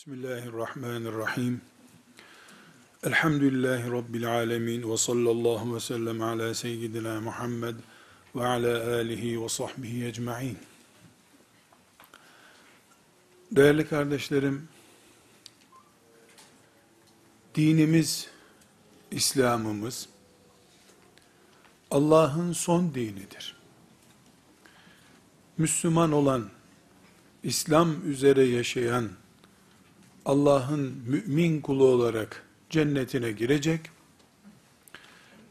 Bismillahirrahmanirrahim. Elhamdülillahi Rabbil alemin ve sallallahu ve sellem ala seyyidina Muhammed ve ala alihi ve sahbihi ecma'in. Değerli kardeşlerim, dinimiz, İslam'ımız, Allah'ın son dinidir. Müslüman olan, İslam üzere yaşayan, Allah'ın mümin kulu olarak cennetine girecek.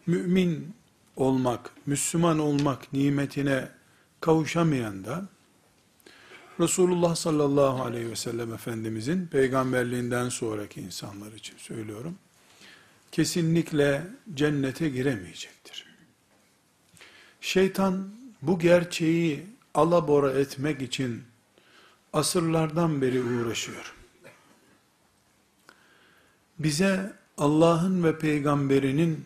Mümin olmak, Müslüman olmak nimetine kavuşamayan da Resulullah sallallahu aleyhi ve sellem Efendimizin peygamberliğinden sonraki insanlar için söylüyorum. Kesinlikle cennete giremeyecektir. Şeytan bu gerçeği alabora etmek için asırlardan beri uğraşıyor bize Allah'ın ve peygamberinin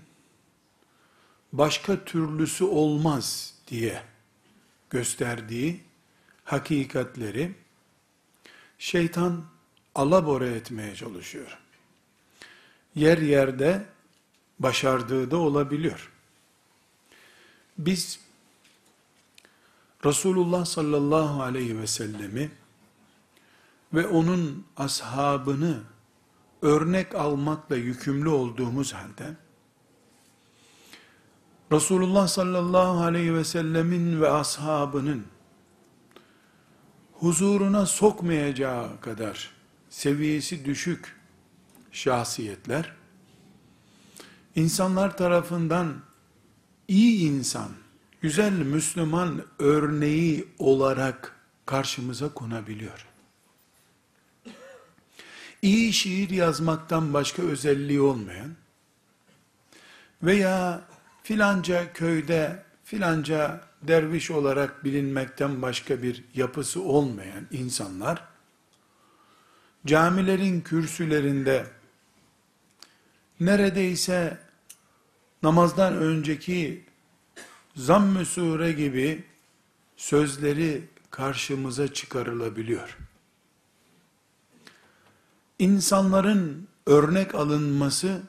başka türlüsü olmaz diye gösterdiği hakikatleri şeytan alabora etmeye çalışıyor. Yer yerde başardığı da olabiliyor. Biz Resulullah sallallahu aleyhi ve sellemi ve onun ashabını örnek almakla yükümlü olduğumuz halde, Resulullah sallallahu aleyhi ve sellemin ve ashabının huzuruna sokmayacağı kadar seviyesi düşük şahsiyetler, insanlar tarafından iyi insan, güzel Müslüman örneği olarak karşımıza konabiliyor iyi şiir yazmaktan başka özelliği olmayan veya filanca köyde filanca derviş olarak bilinmekten başka bir yapısı olmayan insanlar camilerin kürsülerinde neredeyse namazdan önceki zamm-ı sure gibi sözleri karşımıza çıkarılabiliyor insanların örnek alınması,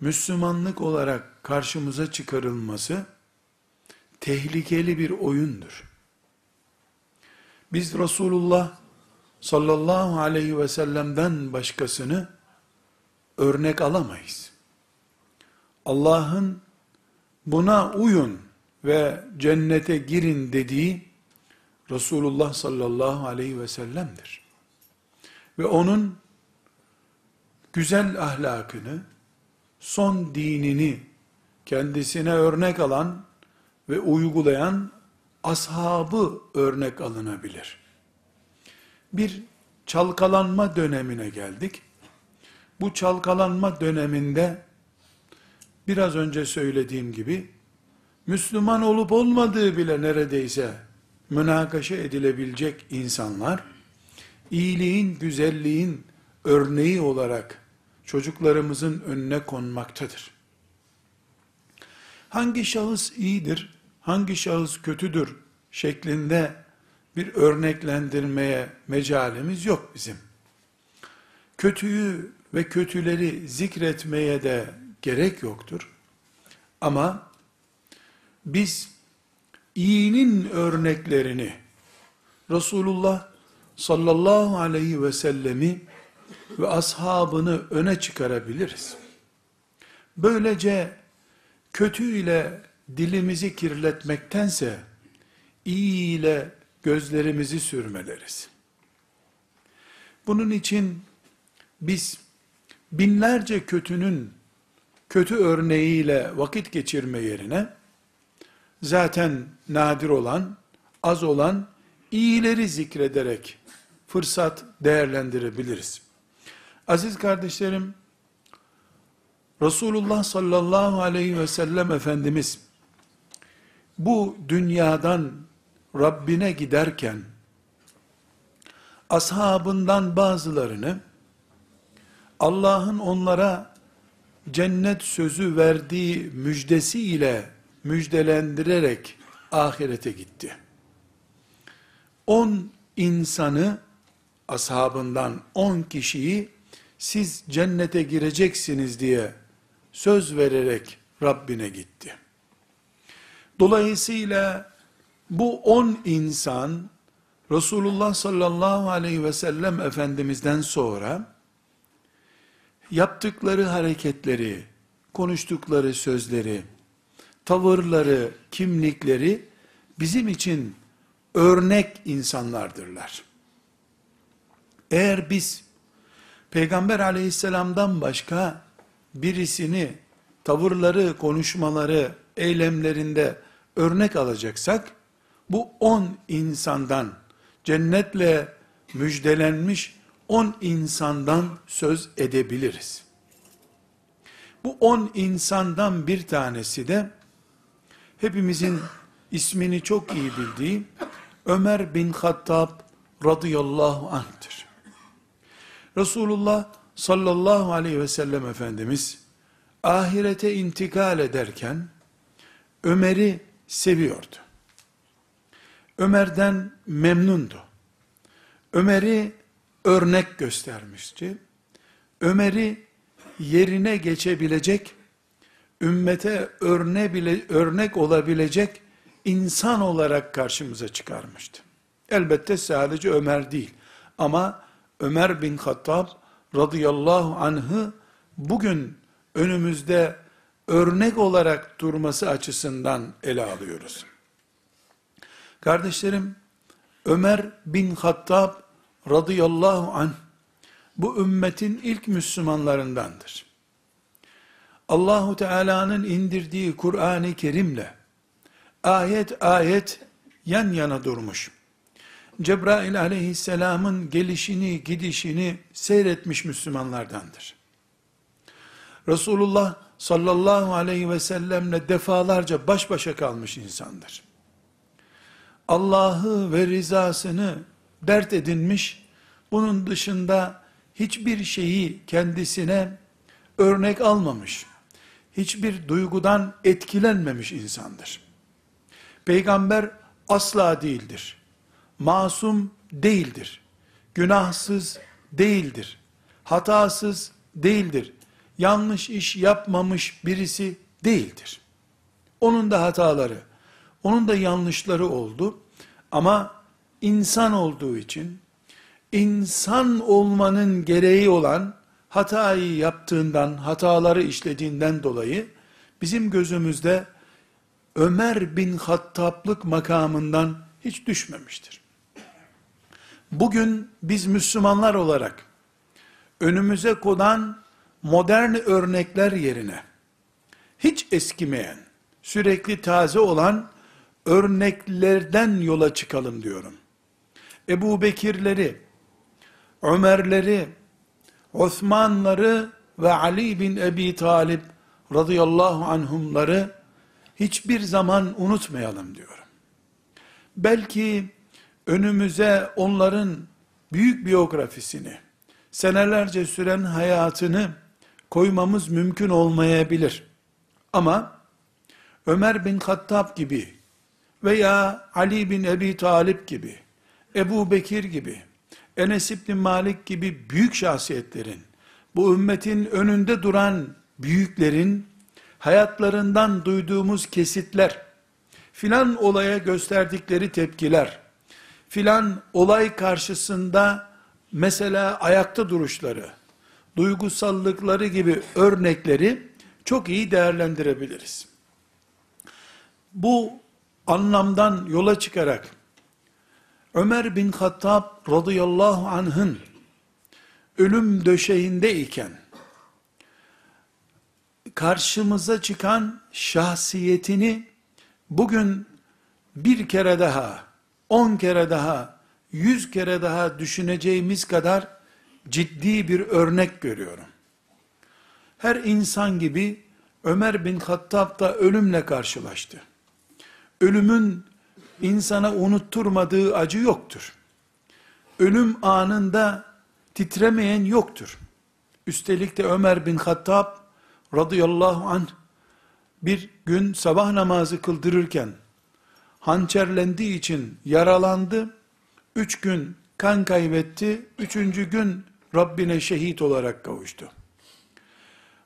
Müslümanlık olarak karşımıza çıkarılması, tehlikeli bir oyundur. Biz Resulullah sallallahu aleyhi ve sellem'den başkasını örnek alamayız. Allah'ın buna uyun ve cennete girin dediği Resulullah sallallahu aleyhi ve sellem'dir ve onun güzel ahlakını, son dinini kendisine örnek alan ve uygulayan ashabı örnek alınabilir. Bir çalkalanma dönemine geldik. Bu çalkalanma döneminde biraz önce söylediğim gibi Müslüman olup olmadığı bile neredeyse münakaşa edilebilecek insanlar iyiliğin, güzelliğin örneği olarak çocuklarımızın önüne konmaktadır. Hangi şahıs iyidir, hangi şahıs kötüdür şeklinde bir örneklendirmeye mecalimiz yok bizim. Kötüyü ve kötüleri zikretmeye de gerek yoktur. Ama biz iyinin örneklerini Resulullah sallallahu aleyhi ve sellemi ve ashabını öne çıkarabiliriz. Böylece kötü ile dilimizi kirletmektense iyi ile gözlerimizi sürmeleriz. Bunun için biz binlerce kötünün kötü örneğiyle vakit geçirme yerine zaten nadir olan, az olan iyileri zikrederek fırsat değerlendirebiliriz. Aziz kardeşlerim, Resulullah sallallahu aleyhi ve sellem Efendimiz, bu dünyadan Rabbine giderken, ashabından bazılarını, Allah'ın onlara cennet sözü verdiği müjdesi ile müjdelendirerek ahirete gitti. On insanı ashabından 10 kişiyi siz cennete gireceksiniz diye söz vererek Rabbine gitti. Dolayısıyla bu 10 insan Resulullah sallallahu aleyhi ve sellem Efendimiz'den sonra yaptıkları hareketleri, konuştukları sözleri, tavırları, kimlikleri bizim için örnek insanlardırlar. Eğer biz Peygamber aleyhisselamdan başka birisini tavırları, konuşmaları, eylemlerinde örnek alacaksak, bu on insandan, cennetle müjdelenmiş on insandan söz edebiliriz. Bu on insandan bir tanesi de, hepimizin ismini çok iyi bildiği, Ömer bin Hattab radıyallahu anh'tır. Resulullah sallallahu aleyhi ve sellem Efendimiz, ahirete intikal ederken, Ömer'i seviyordu. Ömer'den memnundu. Ömer'i örnek göstermişti. Ömer'i yerine geçebilecek, ümmete örne bile, örnek olabilecek insan olarak karşımıza çıkarmıştı. Elbette sadece Ömer değil. Ama Ömer bin Hattab radıyallahu anh'ı bugün önümüzde örnek olarak durması açısından ele alıyoruz. Kardeşlerim, Ömer bin Hattab radıyallahu anh, bu ümmetin ilk Müslümanlarındandır. Allahu Teala'nın indirdiği Kur'an-ı Kerim'le ayet ayet yan yana durmuş. Cebrail aleyhisselamın gelişini, gidişini seyretmiş Müslümanlardandır. Resulullah sallallahu aleyhi ve sellemle defalarca baş başa kalmış insandır. Allah'ı ve rizasını dert edinmiş, bunun dışında hiçbir şeyi kendisine örnek almamış, hiçbir duygudan etkilenmemiş insandır. Peygamber asla değildir. Masum değildir. Günahsız değildir. Hatasız değildir. Yanlış iş yapmamış birisi değildir. Onun da hataları, onun da yanlışları oldu. Ama insan olduğu için, insan olmanın gereği olan hatayı yaptığından, hataları işlediğinden dolayı, bizim gözümüzde Ömer bin Hattablık makamından hiç düşmemiştir. Bugün biz Müslümanlar olarak önümüze konan modern örnekler yerine hiç eskimeyen, sürekli taze olan örneklerden yola çıkalım diyorum. Ebu Bekirleri, Ömerleri, Osmanları ve Ali bin Ebi Talib radıyallahu anhumları hiçbir zaman unutmayalım diyorum. Belki önümüze onların büyük biyografisini, senelerce süren hayatını koymamız mümkün olmayabilir. Ama Ömer bin Hattab gibi veya Ali bin Ebi Talip gibi, Ebu Bekir gibi, Enes İbni Malik gibi büyük şahsiyetlerin, bu ümmetin önünde duran büyüklerin, hayatlarından duyduğumuz kesitler, filan olaya gösterdikleri tepkiler, filan olay karşısında mesela ayakta duruşları, duygusallıkları gibi örnekleri çok iyi değerlendirebiliriz. Bu anlamdan yola çıkarak Ömer bin Hattab radıyallahu anh'ın ölüm döşeğindeyken karşımıza çıkan şahsiyetini bugün bir kere daha, on kere daha, yüz kere daha düşüneceğimiz kadar ciddi bir örnek görüyorum. Her insan gibi Ömer bin Hattab da ölümle karşılaştı. Ölümün insana unutturmadığı acı yoktur. Ölüm anında titremeyen yoktur. Üstelik de Ömer bin Hattab radıyallahu anh bir gün sabah namazı kıldırırken hançerlendiği için yaralandı. Üç gün kan kaybetti. Üçüncü gün Rabbine şehit olarak kavuştu.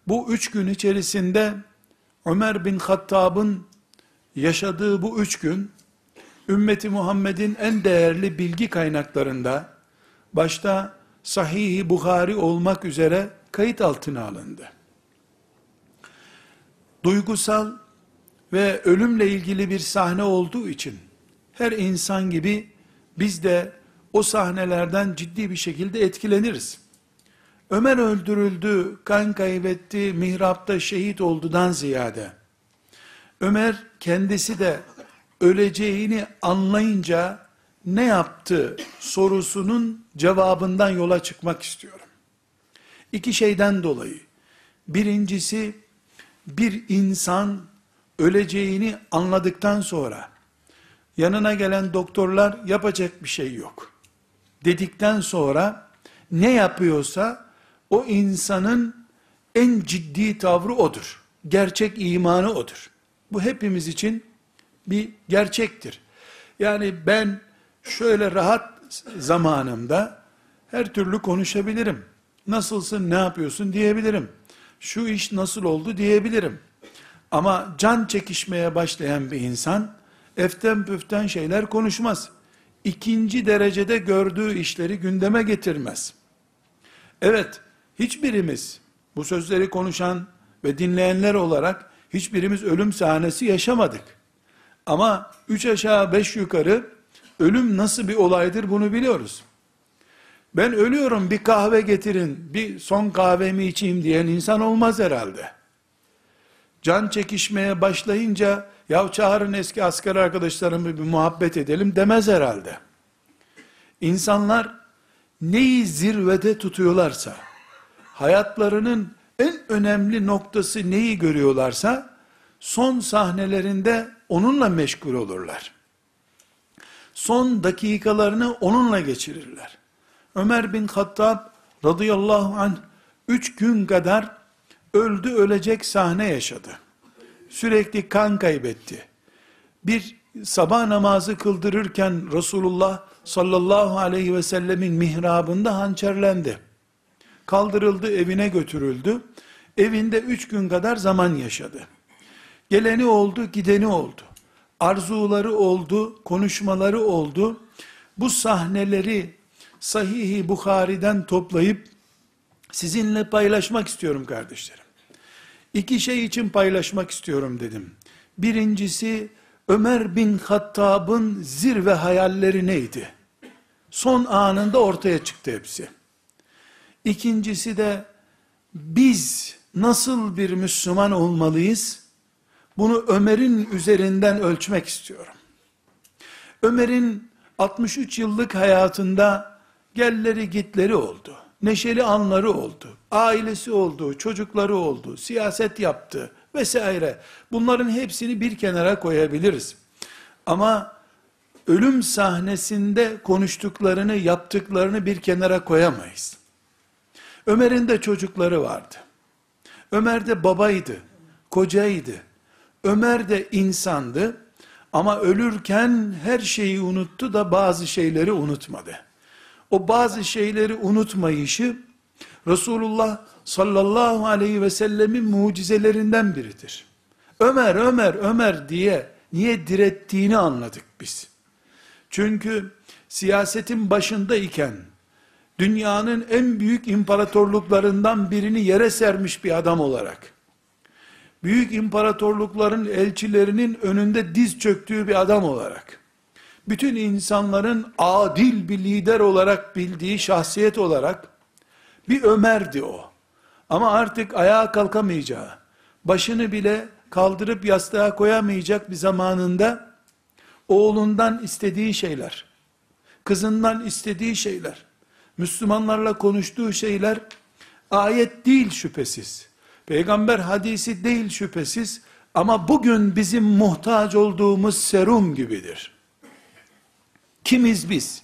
Bu üç gün içerisinde Ömer bin Hattab'ın yaşadığı bu üç gün, ümmeti Muhammed'in en değerli bilgi kaynaklarında, başta Sahih-i Bukhari olmak üzere kayıt altına alındı. Duygusal ve ölümle ilgili bir sahne olduğu için, her insan gibi biz de o sahnelerden ciddi bir şekilde etkileniriz. Ömer öldürüldü, kan kaybetti, mihrapta şehit oldudan ziyade, Ömer kendisi de öleceğini anlayınca ne yaptı sorusunun cevabından yola çıkmak istiyorum. İki şeyden dolayı. Birincisi, bir insan öleceğini anladıktan sonra, yanına gelen doktorlar yapacak bir şey yok. Dedikten sonra, ne yapıyorsa, o insanın en ciddi tavrı odur. Gerçek imanı odur. Bu hepimiz için bir gerçektir. Yani ben şöyle rahat zamanımda her türlü konuşabilirim. Nasılsın, ne yapıyorsun diyebilirim. Şu iş nasıl oldu diyebilirim. Ama can çekişmeye başlayan bir insan eften püften şeyler konuşmaz. İkinci derecede gördüğü işleri gündeme getirmez. Evet, hiçbirimiz bu sözleri konuşan ve dinleyenler olarak hiçbirimiz ölüm sahnesi yaşamadık. Ama üç aşağı beş yukarı ölüm nasıl bir olaydır bunu biliyoruz. Ben ölüyorum bir kahve getirin, bir son kahvemi içeyim diyen insan olmaz herhalde. Can çekişmeye başlayınca, ya çağırın eski asker arkadaşlarımı bir muhabbet edelim demez herhalde. İnsanlar neyi zirvede tutuyorlarsa, hayatlarının en önemli noktası neyi görüyorlarsa, son sahnelerinde onunla meşgul olurlar. Son dakikalarını onunla geçirirler. Ömer bin Hattab radıyallahu anh üç gün kadar öldü ölecek sahne yaşadı. Sürekli kan kaybetti. Bir sabah namazı kıldırırken Resulullah sallallahu aleyhi ve sellemin mihrabında hançerlendi. Kaldırıldı evine götürüldü. Evinde üç gün kadar zaman yaşadı. Geleni oldu, gideni oldu. Arzuları oldu, konuşmaları oldu. Bu sahneleri Sahih-i Bukhari'den toplayıp sizinle paylaşmak istiyorum kardeşlerim. İki şey için paylaşmak istiyorum dedim. Birincisi Ömer bin Hattab'ın zirve hayalleri neydi? Son anında ortaya çıktı hepsi. İkincisi de biz nasıl bir Müslüman olmalıyız? Bunu Ömer'in üzerinden ölçmek istiyorum. Ömer'in 63 yıllık hayatında gelleri gitleri oldu. Neşeli anları oldu. Ailesi oldu, çocukları oldu, siyaset yaptı vesaire. Bunların hepsini bir kenara koyabiliriz. Ama ölüm sahnesinde konuştuklarını, yaptıklarını bir kenara koyamayız. Ömer'in de çocukları vardı. Ömer de babaydı, kocaydı. Ömer de insandı ama ölürken her şeyi unuttu da bazı şeyleri unutmadı. O bazı şeyleri unutmayışı Resulullah sallallahu aleyhi ve sellemin mucizelerinden biridir. Ömer, Ömer, Ömer diye niye direttiğini anladık biz. Çünkü siyasetin başındayken dünyanın en büyük imparatorluklarından birini yere sermiş bir adam olarak büyük imparatorlukların elçilerinin önünde diz çöktüğü bir adam olarak, bütün insanların adil bir lider olarak bildiği şahsiyet olarak, bir Ömer'di o. Ama artık ayağa kalkamayacağı, başını bile kaldırıp yastığa koyamayacak bir zamanında, oğlundan istediği şeyler, kızından istediği şeyler, Müslümanlarla konuştuğu şeyler, ayet değil şüphesiz. Peygamber hadisi değil şüphesiz ama bugün bizim muhtaç olduğumuz serum gibidir. Kimiz biz?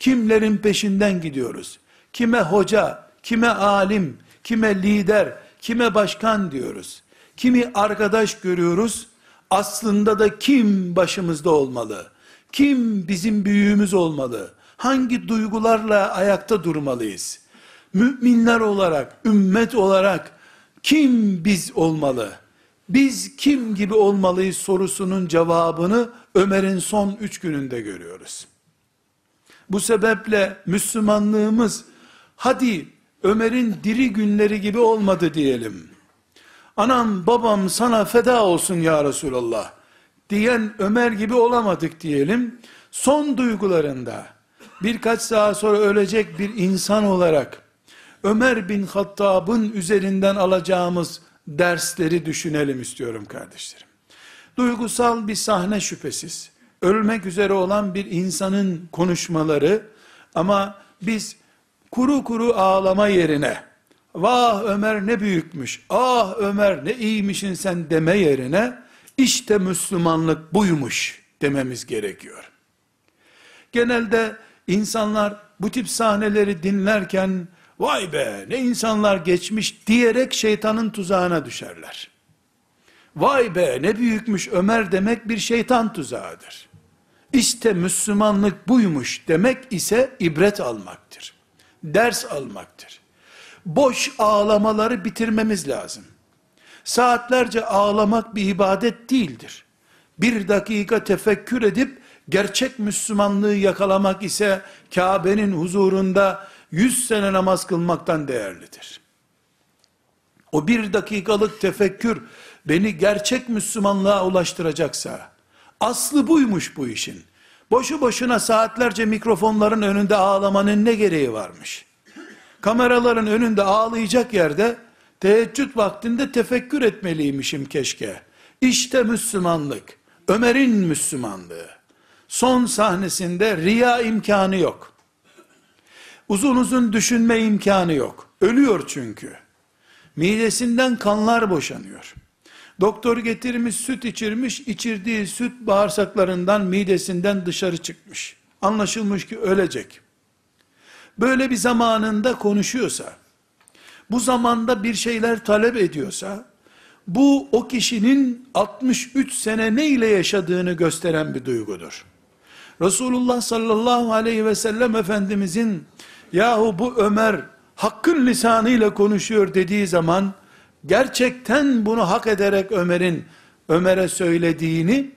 Kimlerin peşinden gidiyoruz? Kime hoca, kime alim, kime lider, kime başkan diyoruz? Kimi arkadaş görüyoruz? Aslında da kim başımızda olmalı? Kim bizim büyüğümüz olmalı? Hangi duygularla ayakta durmalıyız? Müminler olarak, ümmet olarak kim biz olmalı? Biz kim gibi olmalıyız sorusunun cevabını Ömer'in son üç gününde görüyoruz. Bu sebeple Müslümanlığımız hadi Ömer'in diri günleri gibi olmadı diyelim. Anam babam sana feda olsun ya Resulallah diyen Ömer gibi olamadık diyelim. Son duygularında birkaç saat sonra ölecek bir insan olarak Ömer bin Hattab'ın üzerinden alacağımız dersleri düşünelim istiyorum kardeşlerim. Duygusal bir sahne şüphesiz. Ölmek üzere olan bir insanın konuşmaları ama biz kuru kuru ağlama yerine vah Ömer ne büyükmüş, ah Ömer ne iyiymişin sen deme yerine işte Müslümanlık buymuş dememiz gerekiyor. Genelde insanlar bu tip sahneleri dinlerken vay be ne insanlar geçmiş diyerek şeytanın tuzağına düşerler. Vay be ne büyükmüş Ömer demek bir şeytan tuzağıdır. İşte Müslümanlık buymuş demek ise ibret almaktır. Ders almaktır. Boş ağlamaları bitirmemiz lazım. Saatlerce ağlamak bir ibadet değildir. Bir dakika tefekkür edip gerçek Müslümanlığı yakalamak ise Kabe'nin huzurunda yüz sene namaz kılmaktan değerlidir. O bir dakikalık tefekkür beni gerçek Müslümanlığa ulaştıracaksa, aslı buymuş bu işin. Boşu boşuna saatlerce mikrofonların önünde ağlamanın ne gereği varmış? Kameraların önünde ağlayacak yerde, teheccüd vaktinde tefekkür etmeliymişim keşke. İşte Müslümanlık, Ömer'in Müslümanlığı. Son sahnesinde riya imkanı yok. Uzun uzun düşünme imkanı yok. Ölüyor çünkü. Midesinden kanlar boşanıyor. Doktor getirmiş süt içirmiş, içirdiği süt bağırsaklarından, midesinden dışarı çıkmış. Anlaşılmış ki ölecek. Böyle bir zamanında konuşuyorsa, bu zamanda bir şeyler talep ediyorsa, bu o kişinin 63 sene ne ile yaşadığını gösteren bir duygudur. Resulullah sallallahu aleyhi ve sellem Efendimizin yahu bu Ömer hakkın lisanıyla konuşuyor dediği zaman gerçekten bunu hak ederek Ömer'in Ömer'e söylediğini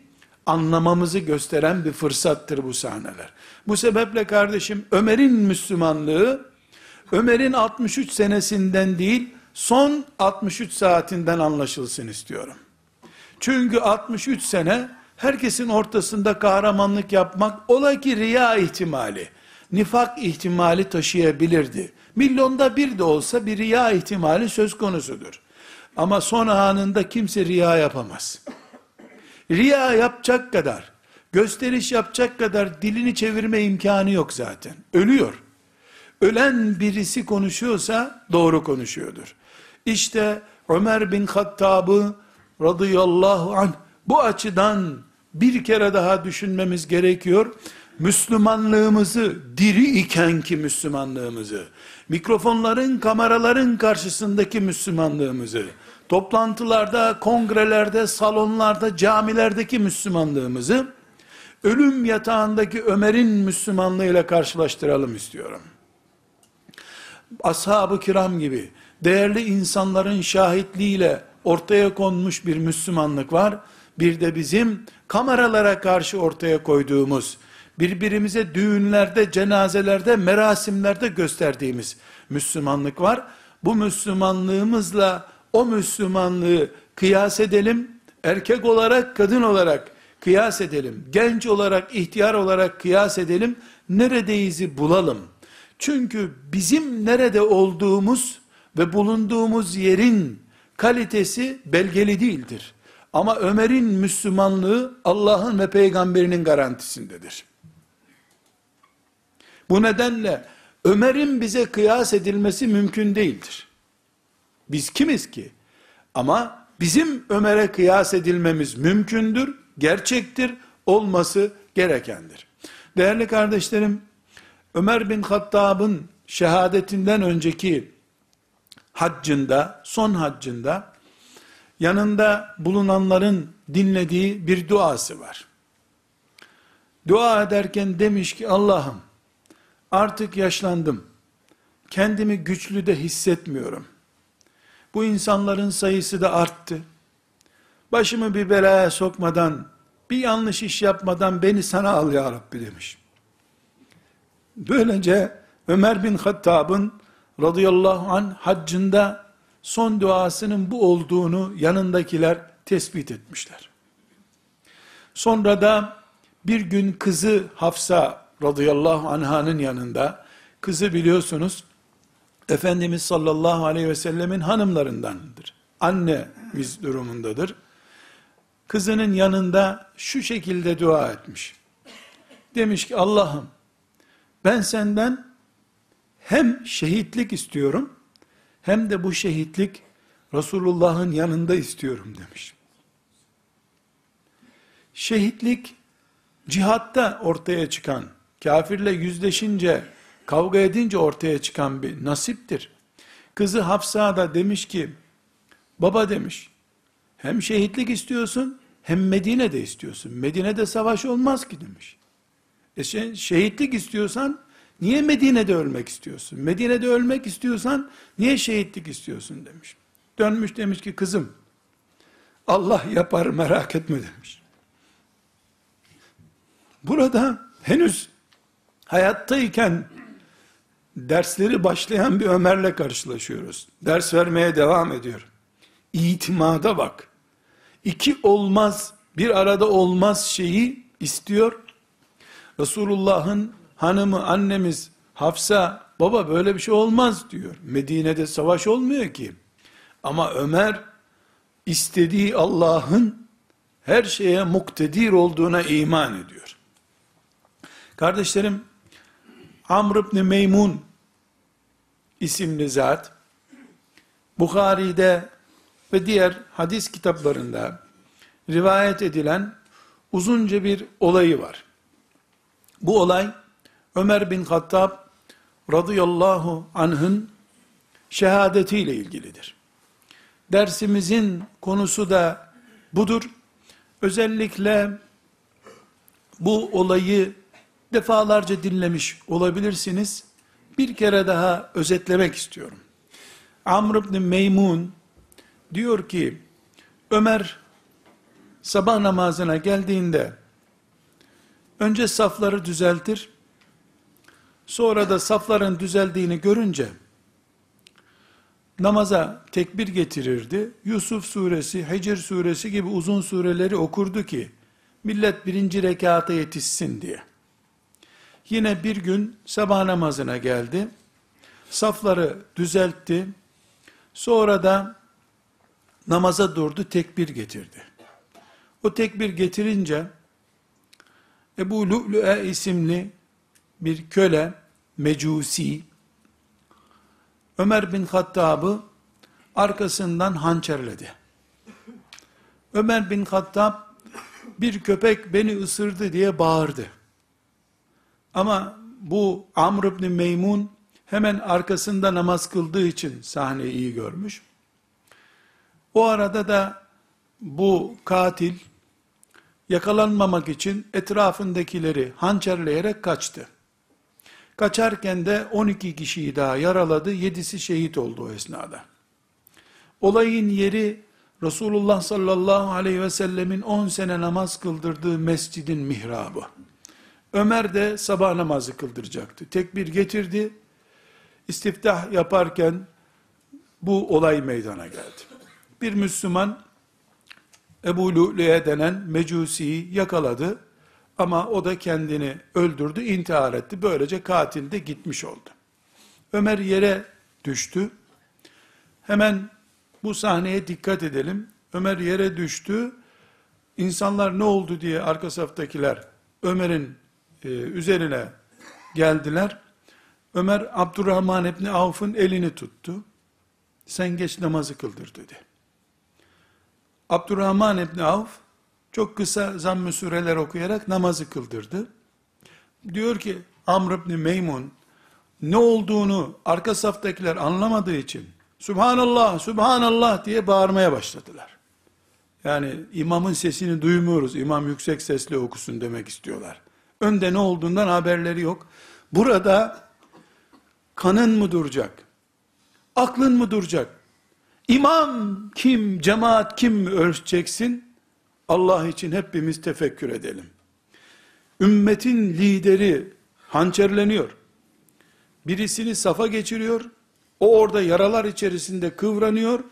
anlamamızı gösteren bir fırsattır bu sahneler. Bu sebeple kardeşim Ömer'in Müslümanlığı Ömer'in 63 senesinden değil son 63 saatinden anlaşılsın istiyorum. Çünkü 63 sene herkesin ortasında kahramanlık yapmak ola ki riya ihtimali, nifak ihtimali taşıyabilirdi. Milyonda bir de olsa bir riya ihtimali söz konusudur. Ama son anında kimse riya yapamaz. Riya yapacak kadar, gösteriş yapacak kadar dilini çevirme imkanı yok zaten. Ölüyor. Ölen birisi konuşuyorsa doğru konuşuyordur. İşte Ömer bin Hattab'ı radıyallahu anh bu açıdan bir kere daha düşünmemiz gerekiyor. Müslümanlığımızı, diri iken ki Müslümanlığımızı, mikrofonların, kameraların karşısındaki Müslümanlığımızı, toplantılarda, kongrelerde, salonlarda, camilerdeki Müslümanlığımızı, ölüm yatağındaki Ömer'in Müslümanlığıyla karşılaştıralım istiyorum. Ashab-ı kiram gibi, değerli insanların şahitliğiyle ortaya konmuş bir Müslümanlık var. Bir de bizim kameralara karşı ortaya koyduğumuz, birbirimize düğünlerde, cenazelerde, merasimlerde gösterdiğimiz Müslümanlık var. Bu Müslümanlığımızla o Müslümanlığı kıyas edelim. Erkek olarak, kadın olarak kıyas edelim. Genç olarak, ihtiyar olarak kıyas edelim. Neredeyiz'i bulalım. Çünkü bizim nerede olduğumuz ve bulunduğumuz yerin kalitesi belgeli değildir. Ama Ömer'in Müslümanlığı Allah'ın ve peygamberinin garantisindedir. Bu nedenle Ömer'in bize kıyas edilmesi mümkün değildir. Biz kimiz ki? Ama bizim Ömer'e kıyas edilmemiz mümkündür, gerçektir, olması gerekendir. Değerli kardeşlerim, Ömer bin Hattab'ın şehadetinden önceki haccında, son haccında, yanında bulunanların dinlediği bir duası var. Dua ederken demiş ki Allah'ım Artık yaşlandım. Kendimi güçlü de hissetmiyorum. Bu insanların sayısı da arttı. Başımı bir belaya sokmadan, bir yanlış iş yapmadan beni sana al ya Rabbi demiş. Böylece Ömer bin Hattab'ın radıyallahu an haccında son duasının bu olduğunu yanındakiler tespit etmişler. Sonra da bir gün kızı Hafsa radıyallahu anhanın yanında, kızı biliyorsunuz, Efendimiz sallallahu aleyhi ve sellemin hanımlarındandır. Annemiz durumundadır. Kızının yanında şu şekilde dua etmiş. Demiş ki Allah'ım ben senden hem şehitlik istiyorum hem de bu şehitlik Resulullah'ın yanında istiyorum demiş. Şehitlik cihatta ortaya çıkan, kafirle yüzleşince, kavga edince ortaya çıkan bir nasiptir. Kızı Hafsa da demiş ki, baba demiş, hem şehitlik istiyorsun, hem Medine'de istiyorsun. Medine'de savaş olmaz ki demiş. E şehitlik istiyorsan, niye Medine'de ölmek istiyorsun? Medine'de ölmek istiyorsan, niye şehitlik istiyorsun demiş. Dönmüş demiş ki, kızım, Allah yapar merak etme demiş. Burada henüz hayattayken dersleri başlayan bir Ömer'le karşılaşıyoruz. Ders vermeye devam ediyor. İtimada bak. İki olmaz, bir arada olmaz şeyi istiyor. Resulullah'ın hanımı, annemiz Hafsa, baba böyle bir şey olmaz diyor. Medine'de savaş olmuyor ki. Ama Ömer, istediği Allah'ın her şeye muktedir olduğuna iman ediyor. Kardeşlerim, Amr ibn Meymun isimli zat, Bukhari'de ve diğer hadis kitaplarında rivayet edilen uzunca bir olayı var. Bu olay, Ömer bin Hattab radıyallahu anh'ın şehadetiyle ilgilidir. Dersimizin konusu da budur. Özellikle bu olayı defalarca dinlemiş olabilirsiniz. Bir kere daha özetlemek istiyorum. Amr ibn Meymun diyor ki, Ömer sabah namazına geldiğinde önce safları düzeltir, sonra da safların düzeldiğini görünce namaza tekbir getirirdi. Yusuf suresi, Hicr suresi gibi uzun sureleri okurdu ki millet birinci rekata yetişsin diye. Yine bir gün sabah namazına geldi. Safları düzeltti. Sonra da namaza durdu, tekbir getirdi. O tekbir getirince Ebu Lu'lu'e isimli bir köle, mecusi, Ömer bin Hattab'ı arkasından hançerledi. Ömer bin Hattab bir köpek beni ısırdı diye bağırdı. Ama bu Amr ibn Meymun hemen arkasında namaz kıldığı için sahneyi iyi görmüş. O arada da bu katil yakalanmamak için etrafındakileri hançerleyerek kaçtı. Kaçarken de 12 kişiyi daha yaraladı, 7'si şehit oldu o esnada. Olayın yeri Resulullah sallallahu aleyhi ve sellemin 10 sene namaz kıldırdığı mescidin mihrabı. Ömer de sabah namazı kıldıracaktı. Tekbir getirdi. İstiftah yaparken bu olay meydana geldi. Bir Müslüman Ebu Lu'lu'ye denen mecusiyi yakaladı. Ama o da kendini öldürdü, intihar etti. Böylece katil de gitmiş oldu. Ömer yere düştü. Hemen bu sahneye dikkat edelim. Ömer yere düştü. İnsanlar ne oldu diye arka saftakiler Ömer'in e, üzerine geldiler. Ömer Abdurrahman İbni Avf'ın elini tuttu. Sen geç namazı kıldır dedi. Abdurrahman İbni Avf çok kısa zamm-ı sureler okuyarak namazı kıldırdı. Diyor ki Amr İbni Meymun ne olduğunu arka saftakiler anlamadığı için Subhanallah, Subhanallah diye bağırmaya başladılar. Yani imamın sesini duymuyoruz, imam yüksek sesle okusun demek istiyorlar. Önde ne olduğundan haberleri yok. Burada kanın mı duracak? Aklın mı duracak? İmam kim, cemaat kim mi ölçeceksin? Allah için hepimiz tefekkür edelim. Ümmetin lideri hançerleniyor. Birisini safa geçiriyor. O orada yaralar içerisinde kıvranıyor.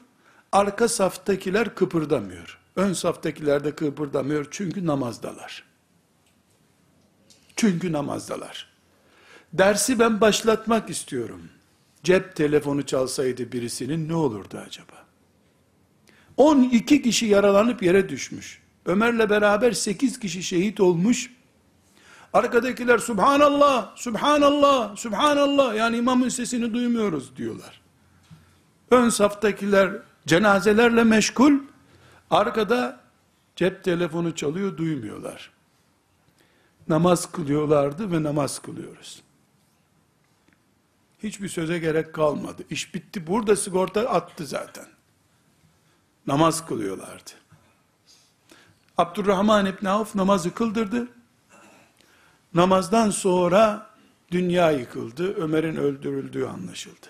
Arka saftakiler kıpırdamıyor. Ön saftakiler de kıpırdamıyor çünkü namazdalar. Çünkü namazdalar. Dersi ben başlatmak istiyorum. Cep telefonu çalsaydı birisinin ne olurdu acaba? 12 kişi yaralanıp yere düşmüş. Ömer'le beraber 8 kişi şehit olmuş. Arkadakiler Subhanallah, Subhanallah, Subhanallah yani imamın sesini duymuyoruz diyorlar. Ön saftakiler cenazelerle meşgul, arkada cep telefonu çalıyor duymuyorlar. Namaz kılıyorlardı ve namaz kılıyoruz. Hiçbir söze gerek kalmadı. İş bitti. Burada sigorta attı zaten. Namaz kılıyorlardı. Abdurrahman İbni Avf namazı kıldırdı. Namazdan sonra dünya yıkıldı. Ömer'in öldürüldüğü anlaşıldı.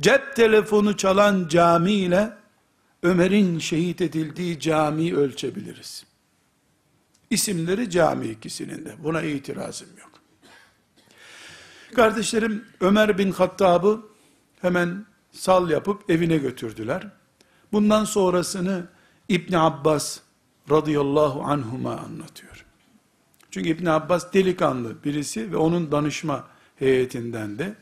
Cep telefonu çalan cami ile Ömer'in şehit edildiği cami ölçebiliriz. İsimleri cami ikisinin de. Buna itirazım yok. Kardeşlerim Ömer bin Hattab'ı hemen sal yapıp evine götürdüler. Bundan sonrasını İbn Abbas radıyallahu anhuma anlatıyor. Çünkü İbn Abbas delikanlı birisi ve onun danışma heyetinden de.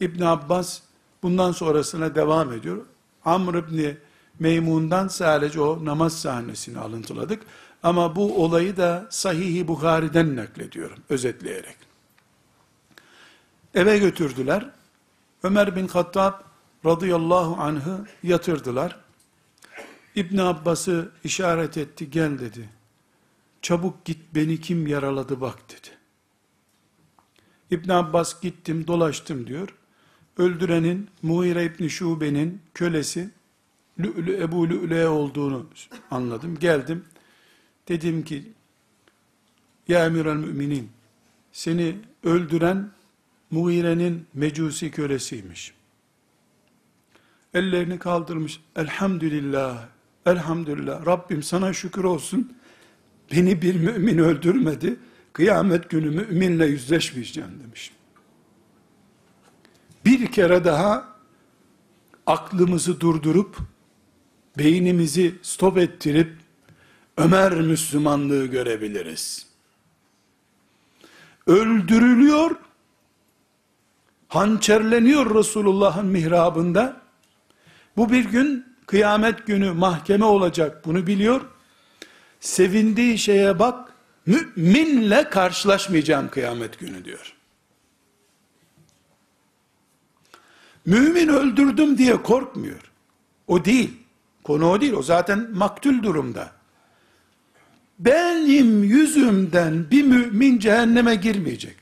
İbn Abbas bundan sonrasına devam ediyor. Amr ibn Meymun'dan sadece o namaz sahnesini alıntıladık. Ama bu olayı da Sahih-i Bukhari'den naklediyorum özetleyerek. Eve götürdüler. Ömer bin Hattab radıyallahu anh'ı yatırdılar. İbn Abbas'ı işaret etti, gel dedi. Çabuk git beni kim yaraladı bak dedi. İbn Abbas gittim dolaştım diyor. Öldürenin Muhire İbn Şube'nin kölesi Lü'lü Ebu Lü'lü'ye olduğunu anladım. Geldim. Dedim ki Ya Emirel Müminin seni öldüren Mugire'nin mecusi kölesiymiş. Ellerini kaldırmış. Elhamdülillah, elhamdülillah. Rabbim sana şükür olsun. Beni bir mümin öldürmedi. Kıyamet günü müminle yüzleşmeyeceğim demiş. Bir kere daha aklımızı durdurup, beynimizi stop ettirip, Ömer Müslümanlığı görebiliriz. Öldürülüyor, hançerleniyor Resulullah'ın mihrabında. Bu bir gün kıyamet günü mahkeme olacak bunu biliyor. Sevindiği şeye bak, müminle karşılaşmayacağım kıyamet günü diyor. Mümin öldürdüm diye korkmuyor. O değil. Konu o değil. O zaten maktul durumda. Benim yüzümden bir mümin cehenneme girmeyecek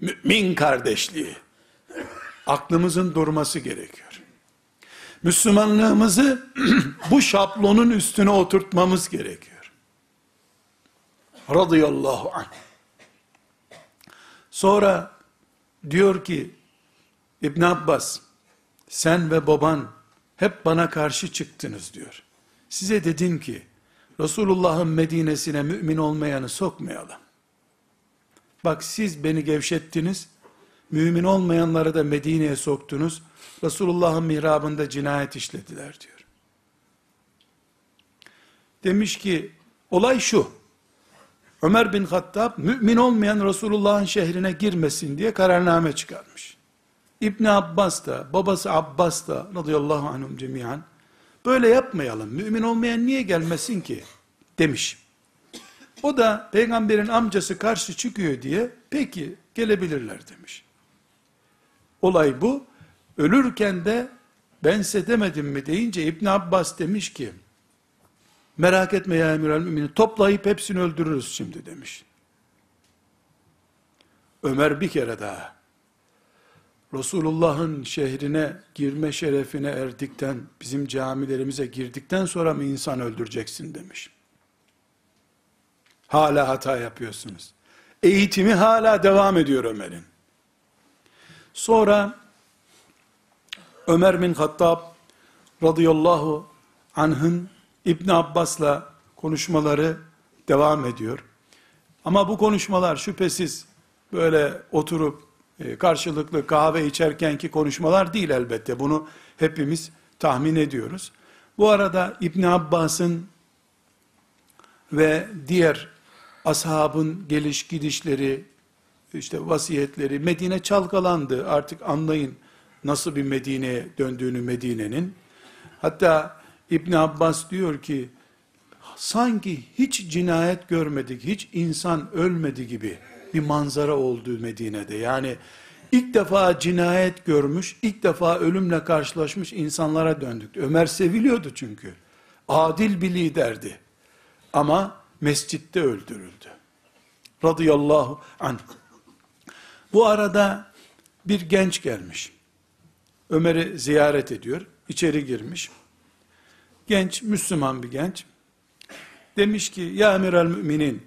mümin kardeşliği. Aklımızın durması gerekiyor. Müslümanlığımızı bu şablonun üstüne oturtmamız gerekiyor. Radıyallahu anh. Sonra diyor ki İbn Abbas sen ve baban hep bana karşı çıktınız diyor. Size dedim ki Resulullah'ın Medine'sine mümin olmayanı sokmayalım. Bak siz beni gevşettiniz, mümin olmayanları da Medine'ye soktunuz, Resulullah'ın mihrabında cinayet işlediler diyor. Demiş ki, olay şu, Ömer bin Hattab, mümin olmayan Resulullah'ın şehrine girmesin diye kararname çıkarmış. İbn Abbas da, babası Abbas da, radıyallahu anhum cemiyan, böyle yapmayalım, mümin olmayan niye gelmesin ki, demiş. O da peygamberin amcası karşı çıkıyor diye peki gelebilirler demiş. Olay bu. Ölürken de ben size demedim mi deyince İbn Abbas demiş ki merak etme ya emir müminin toplayıp hepsini öldürürüz şimdi demiş. Ömer bir kere daha Resulullah'ın şehrine girme şerefine erdikten, bizim camilerimize girdikten sonra mı insan öldüreceksin demiş. Hala hata yapıyorsunuz. Eğitimi hala devam ediyor Ömer'in. Sonra Ömer bin Hattab radıyallahu anh'ın İbn Abbas'la konuşmaları devam ediyor. Ama bu konuşmalar şüphesiz böyle oturup karşılıklı kahve içerkenki konuşmalar değil elbette. Bunu hepimiz tahmin ediyoruz. Bu arada İbn Abbas'ın ve diğer ashabın geliş gidişleri, işte vasiyetleri, Medine çalkalandı. Artık anlayın nasıl bir Medine'ye döndüğünü Medine'nin. Hatta İbn Abbas diyor ki, sanki hiç cinayet görmedik, hiç insan ölmedi gibi bir manzara oldu Medine'de. Yani ilk defa cinayet görmüş, ilk defa ölümle karşılaşmış insanlara döndük. Ömer seviliyordu çünkü. Adil bir liderdi. Ama mescitte öldürüldü. Radıyallahu anh. Bu arada bir genç gelmiş. Ömer'i ziyaret ediyor. İçeri girmiş. Genç, Müslüman bir genç. Demiş ki, ya emiral müminin,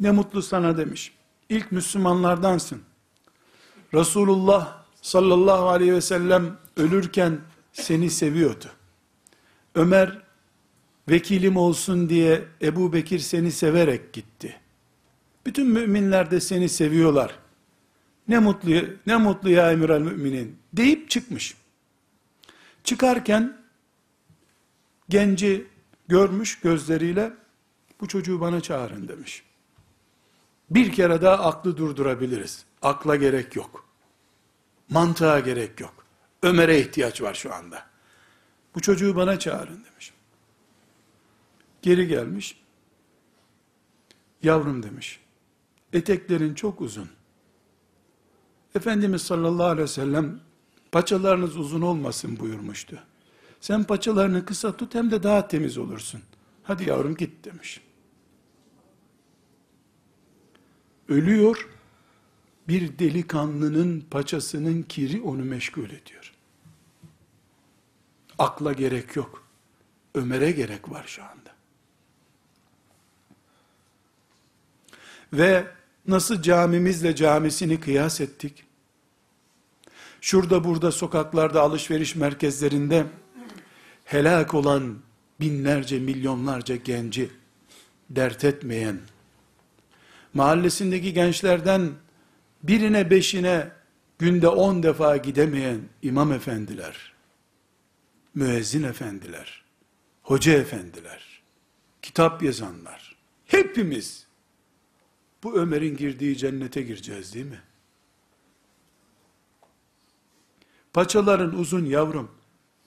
ne mutlu sana demiş. İlk Müslümanlardansın. Resulullah sallallahu aleyhi ve sellem ölürken seni seviyordu. Ömer vekilim olsun diye Ebu Bekir seni severek gitti. Bütün müminler de seni seviyorlar. Ne mutlu, ne mutlu ya emiral müminin deyip çıkmış. Çıkarken genci görmüş gözleriyle bu çocuğu bana çağırın demiş. Bir kere daha aklı durdurabiliriz. Akla gerek yok. Mantığa gerek yok. Ömer'e ihtiyaç var şu anda. Bu çocuğu bana çağırın demiş. Geri gelmiş. Yavrum demiş. Eteklerin çok uzun. Efendimiz sallallahu aleyhi ve sellem paçalarınız uzun olmasın buyurmuştu. Sen paçalarını kısa tut hem de daha temiz olursun. Hadi yavrum git demiş. Ölüyor, bir delikanlının paçasının kiri onu meşgul ediyor. Akla gerek yok. Ömer'e gerek var şu anda. Ve nasıl camimizle camisini kıyas ettik? Şurada burada sokaklarda alışveriş merkezlerinde helak olan binlerce milyonlarca genci dert etmeyen, mahallesindeki gençlerden birine beşine günde on defa gidemeyen imam efendiler, müezzin efendiler, hoca efendiler, kitap yazanlar, hepimiz bu Ömer'in girdiği cennete gireceğiz değil mi? Paçaların uzun yavrum,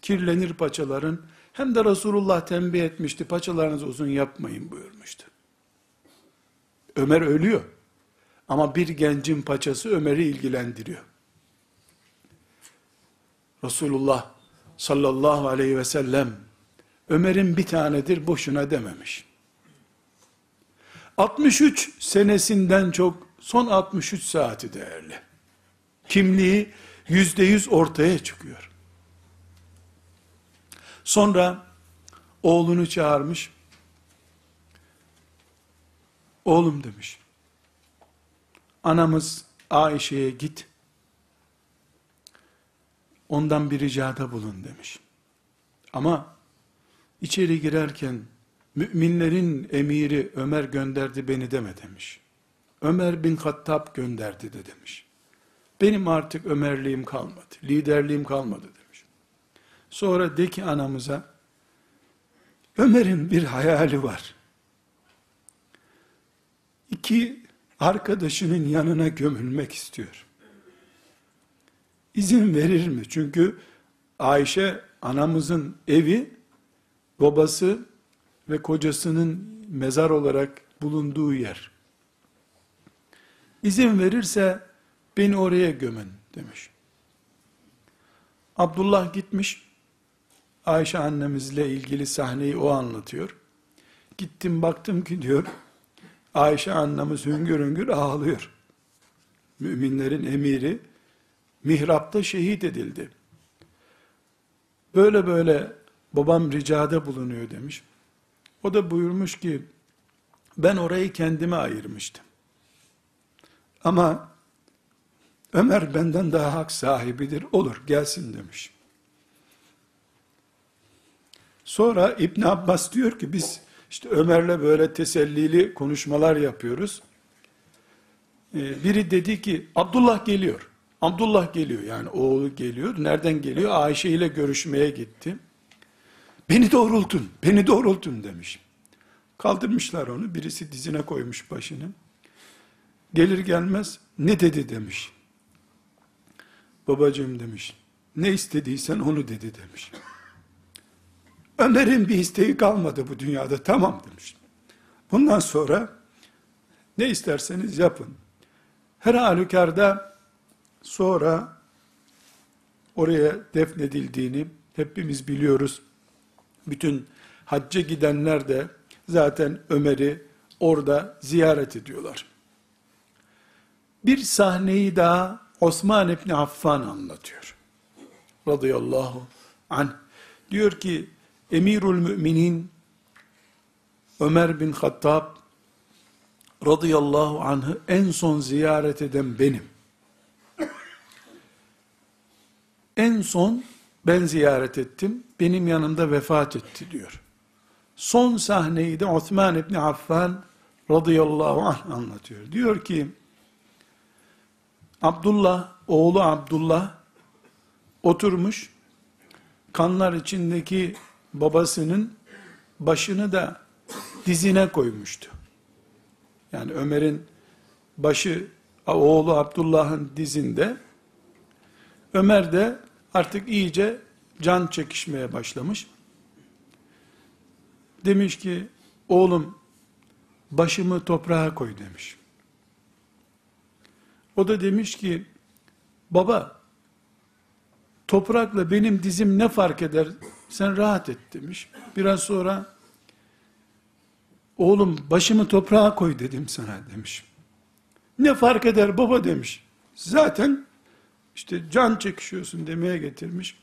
kirlenir paçaların, hem de Resulullah tembih etmişti, paçalarınızı uzun yapmayın buyurmuştu. Ömer ölüyor. Ama bir gencin paçası Ömer'i ilgilendiriyor. Resulullah sallallahu aleyhi ve sellem Ömer'in bir tanedir boşuna dememiş. 63 senesinden çok son 63 saati değerli. Kimliği yüzde yüz ortaya çıkıyor. Sonra oğlunu çağırmış. Oğlum demiş. Anamız Ayşe'ye git. Ondan bir ricada bulun demiş. Ama içeri girerken müminlerin emiri Ömer gönderdi beni deme demiş. Ömer bin Hattab gönderdi de demiş. Benim artık Ömerliğim kalmadı, liderliğim kalmadı demiş. Sonra de ki anamıza, Ömer'in bir hayali var. İki arkadaşının yanına gömülmek istiyor. İzin verir mi? Çünkü Ayşe anamızın evi, babası ve kocasının mezar olarak bulunduğu yer. İzin verirse beni oraya gömün demiş. Abdullah gitmiş, Ayşe annemizle ilgili sahneyi o anlatıyor. Gittim baktım ki diyor, Ayşe annemiz hüngür hüngür ağlıyor. Müminlerin emiri, mihrapta şehit edildi. Böyle böyle babam ricada bulunuyor demiş. O da buyurmuş ki, Ben orayı kendime ayırmıştım. Ama Ömer benden daha hak sahibidir. Olur gelsin demiş. Sonra İbn Abbas diyor ki biz işte Ömer'le böyle tesellili konuşmalar yapıyoruz. Ee, biri dedi ki Abdullah geliyor. Abdullah geliyor yani oğlu geliyor. Nereden geliyor? Ayşe ile görüşmeye gitti. Beni doğrultun, beni doğrultun demiş. Kaldırmışlar onu. Birisi dizine koymuş başını. Gelir gelmez ne dedi demiş. Babacığım demiş. Ne istediysen onu dedi demiş. Ömer'in bir isteği kalmadı bu dünyada tamam demiş. Bundan sonra ne isterseniz yapın. Her halükarda sonra oraya defnedildiğini hepimiz biliyoruz. Bütün hacca gidenler de zaten Ömer'i orada ziyaret ediyorlar. Bir sahneyi daha Osman İbni Affan anlatıyor. Radıyallahu anh. Diyor ki Emirül Müminin Ömer bin Hattab radıyallahu anh'ı en son ziyaret eden benim. En son ben ziyaret ettim. Benim yanımda vefat etti diyor. Son sahneyi de Osman İbni Affan radıyallahu anh anlatıyor. Diyor ki Abdullah, oğlu Abdullah oturmuş kanlar içindeki babasının başını da dizine koymuştu. Yani Ömer'in başı oğlu Abdullah'ın dizinde Ömer de artık iyice can çekişmeye başlamış. Demiş ki oğlum başımı toprağa koy demiş. O da demiş ki baba toprakla benim dizim ne fark eder sen rahat et demiş. Biraz sonra oğlum başımı toprağa koy dedim sana demiş. Ne fark eder baba demiş. Zaten işte can çekişiyorsun demeye getirmiş.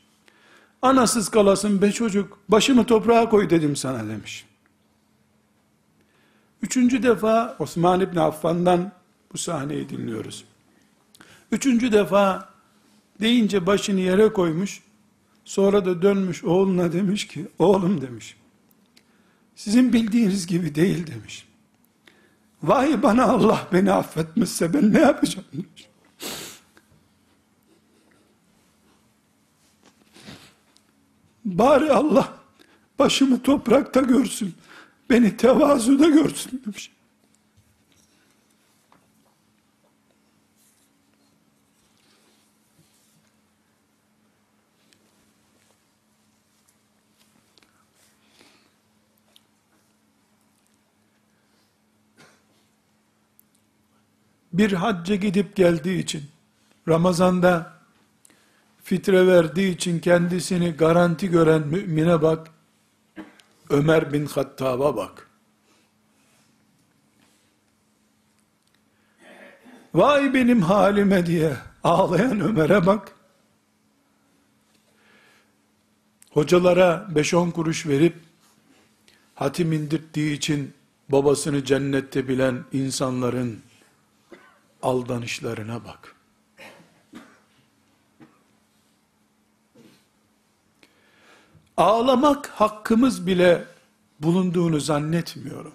Anasız kalasın be çocuk başımı toprağa koy dedim sana demiş. Üçüncü defa Osman İbni Affan'dan bu sahneyi dinliyoruz. Üçüncü defa deyince başını yere koymuş. Sonra da dönmüş oğluna demiş ki, oğlum demiş. Sizin bildiğiniz gibi değil demiş. Vay bana Allah beni affetmezse ben ne yapacağım demiş. Bari Allah başımı toprakta görsün. Beni tevazuda görsün demiş. Bir hacca gidip geldiği için, Ramazan'da fitre verdiği için kendisini garanti gören mümine bak, Ömer bin Hattab'a bak. Vay benim halime diye ağlayan Ömer'e bak. Hocalara 5-10 kuruş verip hatim indirttiği için babasını cennette bilen insanların aldanışlarına bak. Ağlamak hakkımız bile bulunduğunu zannetmiyorum.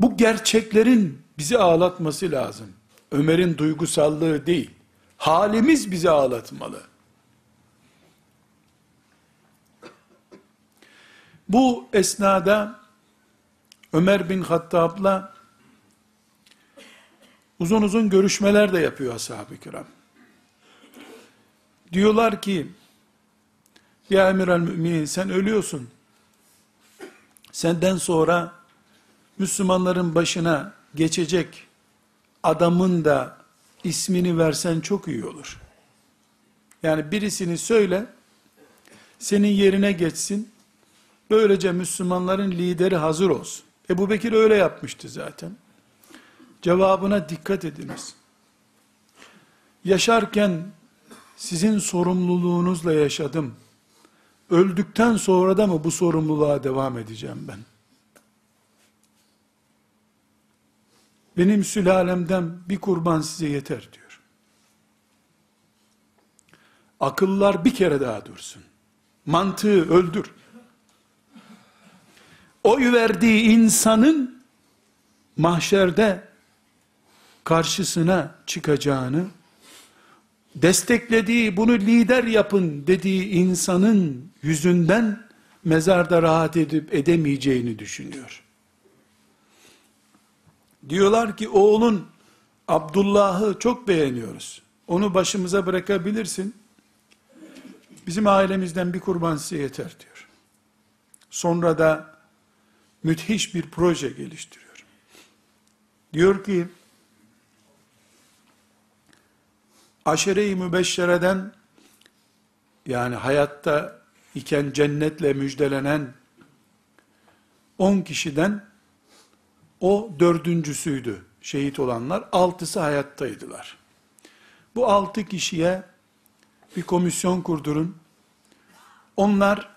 Bu gerçeklerin bizi ağlatması lazım. Ömer'in duygusallığı değil. Halimiz bizi ağlatmalı. Bu esnada Ömer bin Hattab'la Uzun uzun görüşmeler de yapıyor ashab-ı kiram. Diyorlar ki, ya emir müminin sen ölüyorsun. Senden sonra Müslümanların başına geçecek adamın da ismini versen çok iyi olur. Yani birisini söyle, senin yerine geçsin, böylece Müslümanların lideri hazır olsun. Ebu Bekir öyle yapmıştı zaten. Cevabına dikkat ediniz. Yaşarken sizin sorumluluğunuzla yaşadım. öldükten sonra da mı bu sorumluluğa devam edeceğim ben? Benim sülalemden bir kurban size yeter diyor. Akıllar bir kere daha dursun. Mantığı öldür. Oy verdiği insanın mahşerde karşısına çıkacağını, desteklediği, bunu lider yapın dediği insanın yüzünden mezarda rahat edip edemeyeceğini düşünüyor. Diyorlar ki oğlun Abdullah'ı çok beğeniyoruz. Onu başımıza bırakabilirsin. Bizim ailemizden bir kurban size yeter diyor. Sonra da müthiş bir proje geliştiriyor. Diyor ki aşere-i mübeşşereden yani hayatta iken cennetle müjdelenen 10 kişiden o dördüncüsüydü şehit olanlar. Altısı hayattaydılar. Bu altı kişiye bir komisyon kurdurun. Onlar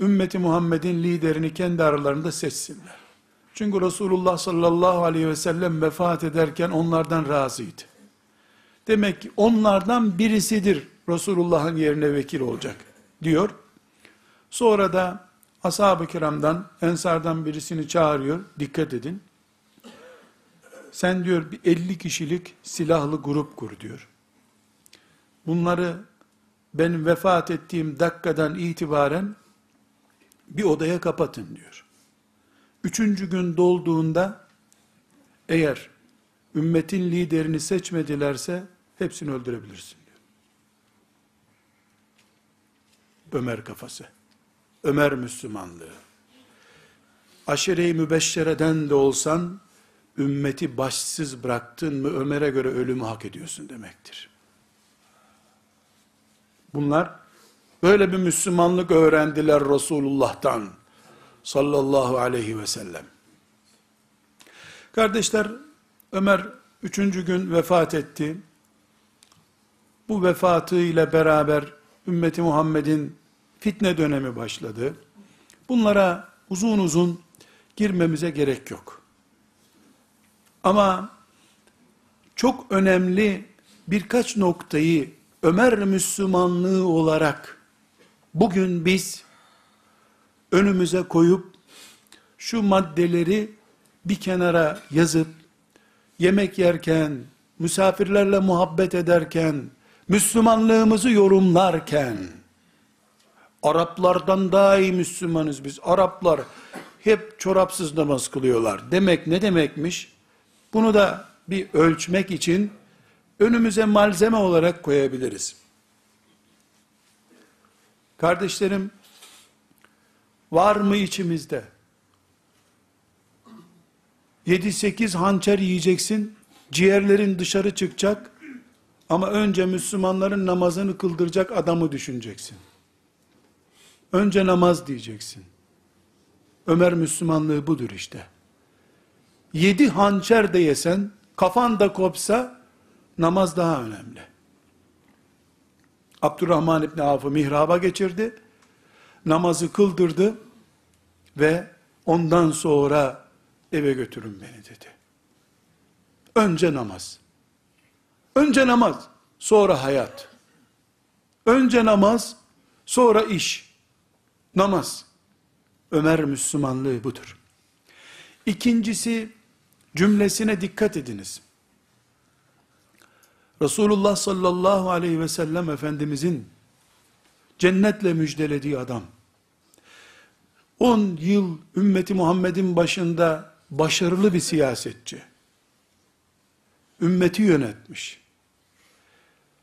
ümmeti Muhammed'in liderini kendi aralarında seçsinler. Çünkü Resulullah sallallahu aleyhi ve sellem vefat ederken onlardan razıydı. Demek ki onlardan birisidir Resulullah'ın yerine vekil olacak diyor. Sonra da ashab-ı kiramdan, ensardan birisini çağırıyor. Dikkat edin. Sen diyor bir 50 kişilik silahlı grup kur diyor. Bunları benim vefat ettiğim dakikadan itibaren bir odaya kapatın diyor. Üçüncü gün dolduğunda eğer ümmetin liderini seçmedilerse hepsini öldürebilirsin diyor. Ömer kafası. Ömer Müslümanlığı. Aşire-i mübeşşereden de olsan, ümmeti başsız bıraktın mı Ömer'e göre ölümü hak ediyorsun demektir. Bunlar böyle bir Müslümanlık öğrendiler Resulullah'tan sallallahu aleyhi ve sellem. Kardeşler Ömer üçüncü gün vefat etti. Bu vefatı ile beraber ümmeti Muhammed'in fitne dönemi başladı. Bunlara uzun uzun girmemize gerek yok. Ama çok önemli birkaç noktayı Ömer Müslümanlığı olarak bugün biz önümüze koyup şu maddeleri bir kenara yazıp yemek yerken, misafirlerle muhabbet ederken, Müslümanlığımızı yorumlarken, Araplardan daha iyi Müslümanız biz. Araplar hep çorapsız namaz kılıyorlar. Demek ne demekmiş? Bunu da bir ölçmek için önümüze malzeme olarak koyabiliriz. Kardeşlerim, var mı içimizde? 7-8 hançer yiyeceksin, ciğerlerin dışarı çıkacak, ama önce Müslümanların namazını kıldıracak adamı düşüneceksin. Önce namaz diyeceksin. Ömer Müslümanlığı budur işte. Yedi hançer de yesen, kafan da kopsa, namaz daha önemli. Abdurrahman İbni Avf'ı mihraba geçirdi, namazı kıldırdı ve ondan sonra eve götürün beni dedi. Önce namaz. Önce namaz, sonra hayat. Önce namaz, sonra iş. Namaz. Ömer Müslümanlığı budur. İkincisi, cümlesine dikkat ediniz. Resulullah sallallahu aleyhi ve sellem Efendimizin cennetle müjdelediği adam, 10 yıl ümmeti Muhammed'in başında başarılı bir siyasetçi, ümmeti yönetmiş.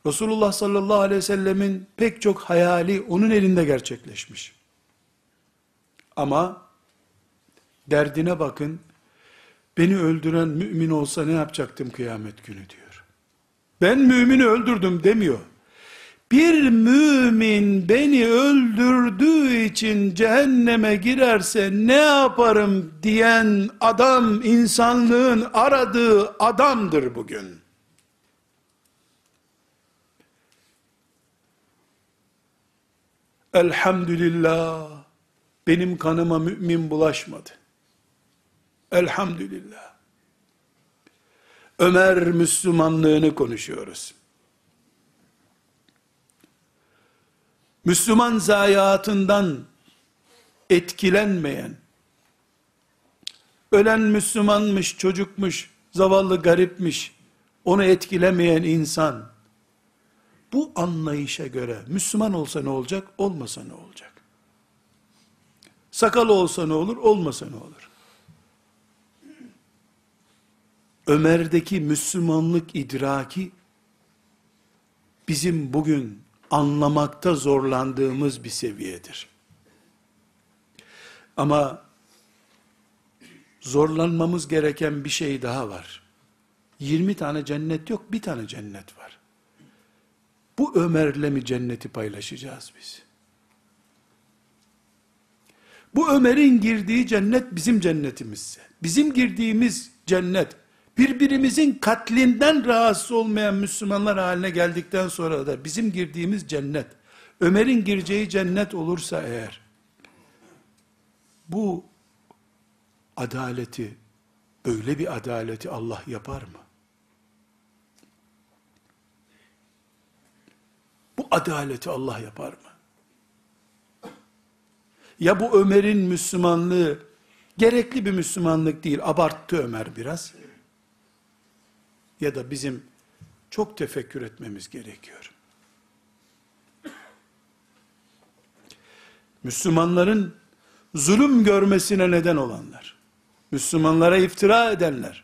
Resulullah sallallahu aleyhi ve sellemin pek çok hayali onun elinde gerçekleşmiş. Ama derdine bakın, beni öldüren mümin olsa ne yapacaktım kıyamet günü diyor. Ben mümini öldürdüm demiyor. Bir mümin beni öldürdüğü için cehenneme girerse ne yaparım diyen adam insanlığın aradığı adamdır bugün. Elhamdülillah benim kanıma mümin bulaşmadı. Elhamdülillah. Ömer Müslümanlığını konuşuyoruz. Müslüman zayiatından etkilenmeyen, ölen Müslümanmış, çocukmuş, zavallı garipmiş, onu etkilemeyen insan, bu anlayışa göre Müslüman olsa ne olacak, olmasa ne olacak? Sakalı olsa ne olur, olmasa ne olur? Ömer'deki Müslümanlık idraki, bizim bugün anlamakta zorlandığımız bir seviyedir. Ama zorlanmamız gereken bir şey daha var. 20 tane cennet yok, bir tane cennet var. Bu Ömer'le mi cenneti paylaşacağız biz? Bu Ömer'in girdiği cennet bizim cennetimizse, bizim girdiğimiz cennet, birbirimizin katlinden rahatsız olmayan Müslümanlar haline geldikten sonra da bizim girdiğimiz cennet, Ömer'in gireceği cennet olursa eğer, bu adaleti, böyle bir adaleti Allah yapar mı? Bu adaleti Allah yapar mı? Ya bu Ömer'in Müslümanlığı gerekli bir Müslümanlık değil, abarttı Ömer biraz. Ya da bizim çok tefekkür etmemiz gerekiyor. Müslümanların zulüm görmesine neden olanlar, Müslümanlara iftira edenler,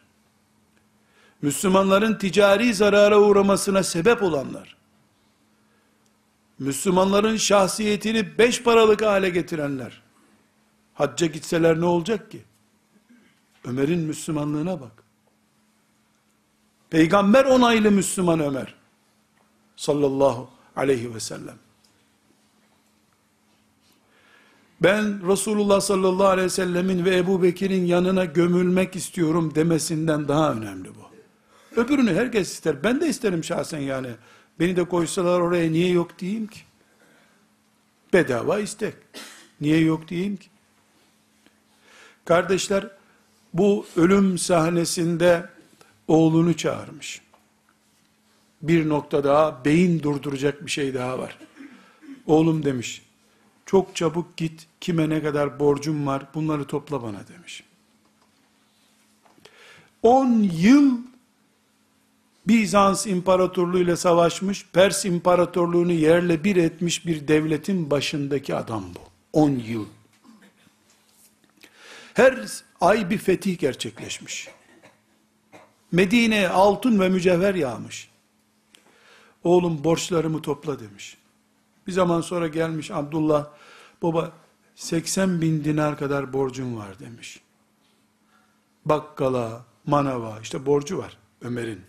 Müslümanların ticari zarara uğramasına sebep olanlar, Müslümanların şahsiyetini beş paralık hale getirenler, hacca gitseler ne olacak ki? Ömer'in Müslümanlığına bak. Peygamber onaylı Müslüman Ömer. Sallallahu aleyhi ve sellem. Ben Resulullah sallallahu aleyhi ve sellemin ve Ebu Bekir'in yanına gömülmek istiyorum demesinden daha önemli bu. Öbürünü herkes ister. Ben de isterim şahsen yani. Beni de koysalar oraya niye yok diyeyim ki? Bedava istek. Niye yok diyeyim ki? Kardeşler, bu ölüm sahnesinde oğlunu çağırmış. Bir nokta daha, beyin durduracak bir şey daha var. Oğlum demiş, çok çabuk git, kime ne kadar borcum var, bunları topla bana demiş. 10 yıl Bizans İmparatorluğu ile savaşmış, Pers İmparatorluğunu yerle bir etmiş bir devletin başındaki adam bu. 10 yıl. Her ay bir fetih gerçekleşmiş. Medine'ye altın ve mücevher yağmış. Oğlum borçlarımı topla demiş. Bir zaman sonra gelmiş Abdullah, baba 80 bin dinar kadar borcum var demiş. Bakkala, manava, işte borcu var Ömer'in.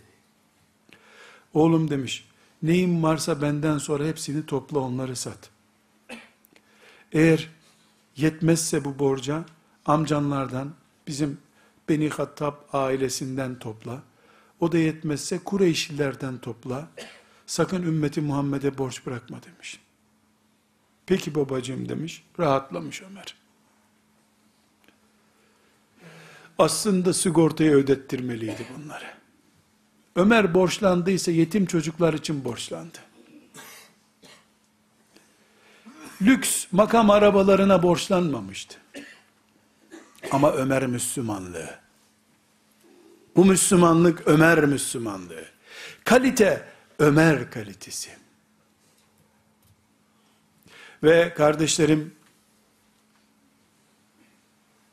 Oğlum demiş, neyim varsa benden sonra hepsini topla onları sat. Eğer yetmezse bu borca, amcanlardan, bizim Beni Hattab ailesinden topla. O da yetmezse Kureyşlilerden topla. Sakın ümmeti Muhammed'e borç bırakma demiş. Peki babacığım demiş. Rahatlamış Ömer. Aslında sigortayı ödettirmeliydi bunları. Ömer borçlandıysa yetim çocuklar için borçlandı. Lüks makam arabalarına borçlanmamıştı. Ama Ömer Müslümanlığı. Bu Müslümanlık Ömer Müslümanlığı. Kalite Ömer kalitesi. Ve kardeşlerim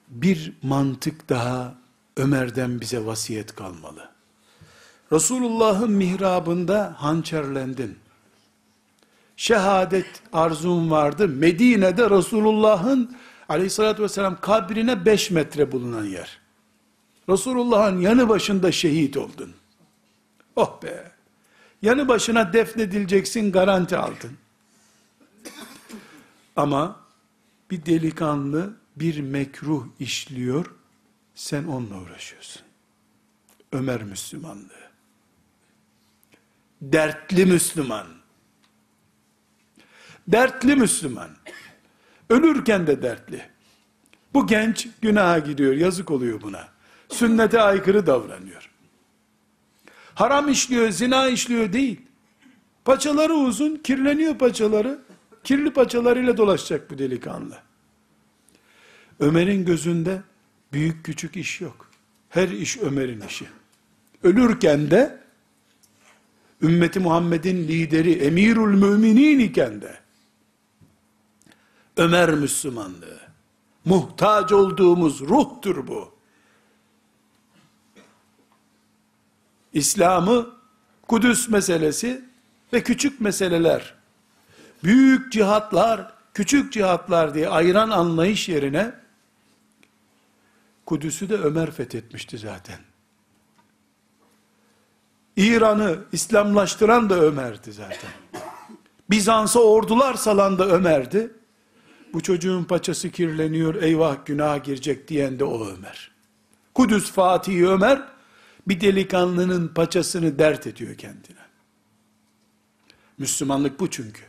bir mantık daha Ömer'den bize vasiyet kalmalı. Resulullah'ın mihrabında hançerlendin. Şehadet arzun vardı. Medine'de Resulullah'ın aleyhissalatü vesselam kabrine 5 metre bulunan yer. Resulullah'ın yanı başında şehit oldun. Oh be! Yanı başına defnedileceksin garanti aldın. Ama bir delikanlı bir mekruh işliyor, sen onunla uğraşıyorsun. Ömer Müslümanlığı. Dertli Müslüman. Dertli Müslüman. Ölürken de dertli. Bu genç günaha gidiyor, yazık oluyor buna. Sünnete aykırı davranıyor. Haram işliyor, zina işliyor değil. Paçaları uzun, kirleniyor paçaları. Kirli paçalarıyla dolaşacak bu delikanlı. Ömer'in gözünde büyük küçük iş yok. Her iş Ömer'in işi. Ölürken de ümmeti Muhammed'in lideri emirül müminin iken de Ömer Müslümanlığı muhtaç olduğumuz ruhtur bu. İslam'ı Kudüs meselesi ve küçük meseleler, büyük cihatlar, küçük cihatlar diye ayıran anlayış yerine, Kudüs'ü de Ömer fethetmişti zaten. İran'ı İslamlaştıran da Ömer'di zaten. Bizans'a ordular salan da Ömer'di. Bu çocuğun paçası kirleniyor, eyvah günah girecek diyen de o Ömer. Kudüs Fatih Ömer, bir delikanlının paçasını dert ediyor kendine. Müslümanlık bu çünkü.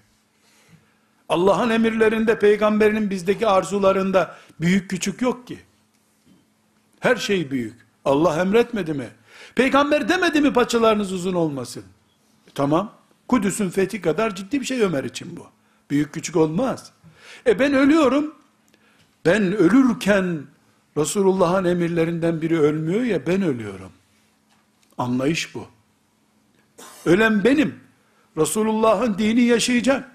Allah'ın emirlerinde, peygamberinin bizdeki arzularında büyük küçük yok ki. Her şey büyük. Allah emretmedi mi? Peygamber demedi mi paçalarınız uzun olmasın? E, tamam. Kudüs'ün fethi kadar ciddi bir şey Ömer için bu. Büyük küçük olmaz. E ben ölüyorum. Ben ölürken Resulullah'ın emirlerinden biri ölmüyor ya ben ölüyorum. Anlayış bu. Ölen benim. Resulullah'ın dini yaşayacak.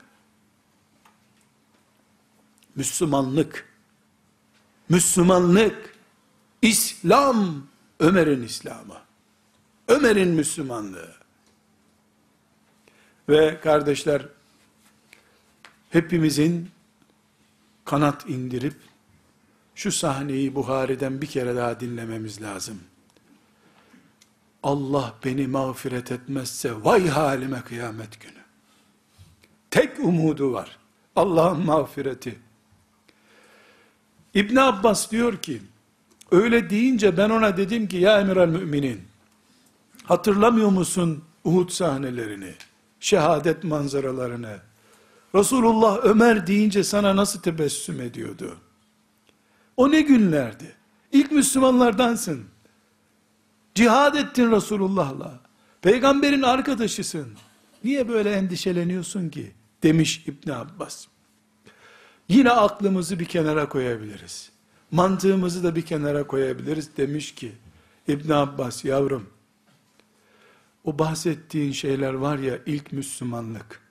Müslümanlık, Müslümanlık, İslam, Ömer'in İslamı, Ömer'in Müslümanlığı. Ve kardeşler, hepimizin kanat indirip, şu sahneyi Buhari'den bir kere daha dinlememiz lazım. Allah beni mağfiret etmezse vay halime kıyamet günü. Tek umudu var. Allah'ın mağfireti. İbn Abbas diyor ki, öyle deyince ben ona dedim ki ya emir müminin, hatırlamıyor musun Uhud sahnelerini, şehadet manzaralarını, Resulullah Ömer deyince sana nasıl tebessüm ediyordu? O ne günlerdi? İlk Müslümanlardansın. Cihad ettin Resulullah'la. Peygamberin arkadaşısın. Niye böyle endişeleniyorsun ki? Demiş İbn Abbas. Yine aklımızı bir kenara koyabiliriz. Mantığımızı da bir kenara koyabiliriz. Demiş ki İbn Abbas yavrum o bahsettiğin şeyler var ya ilk Müslümanlık.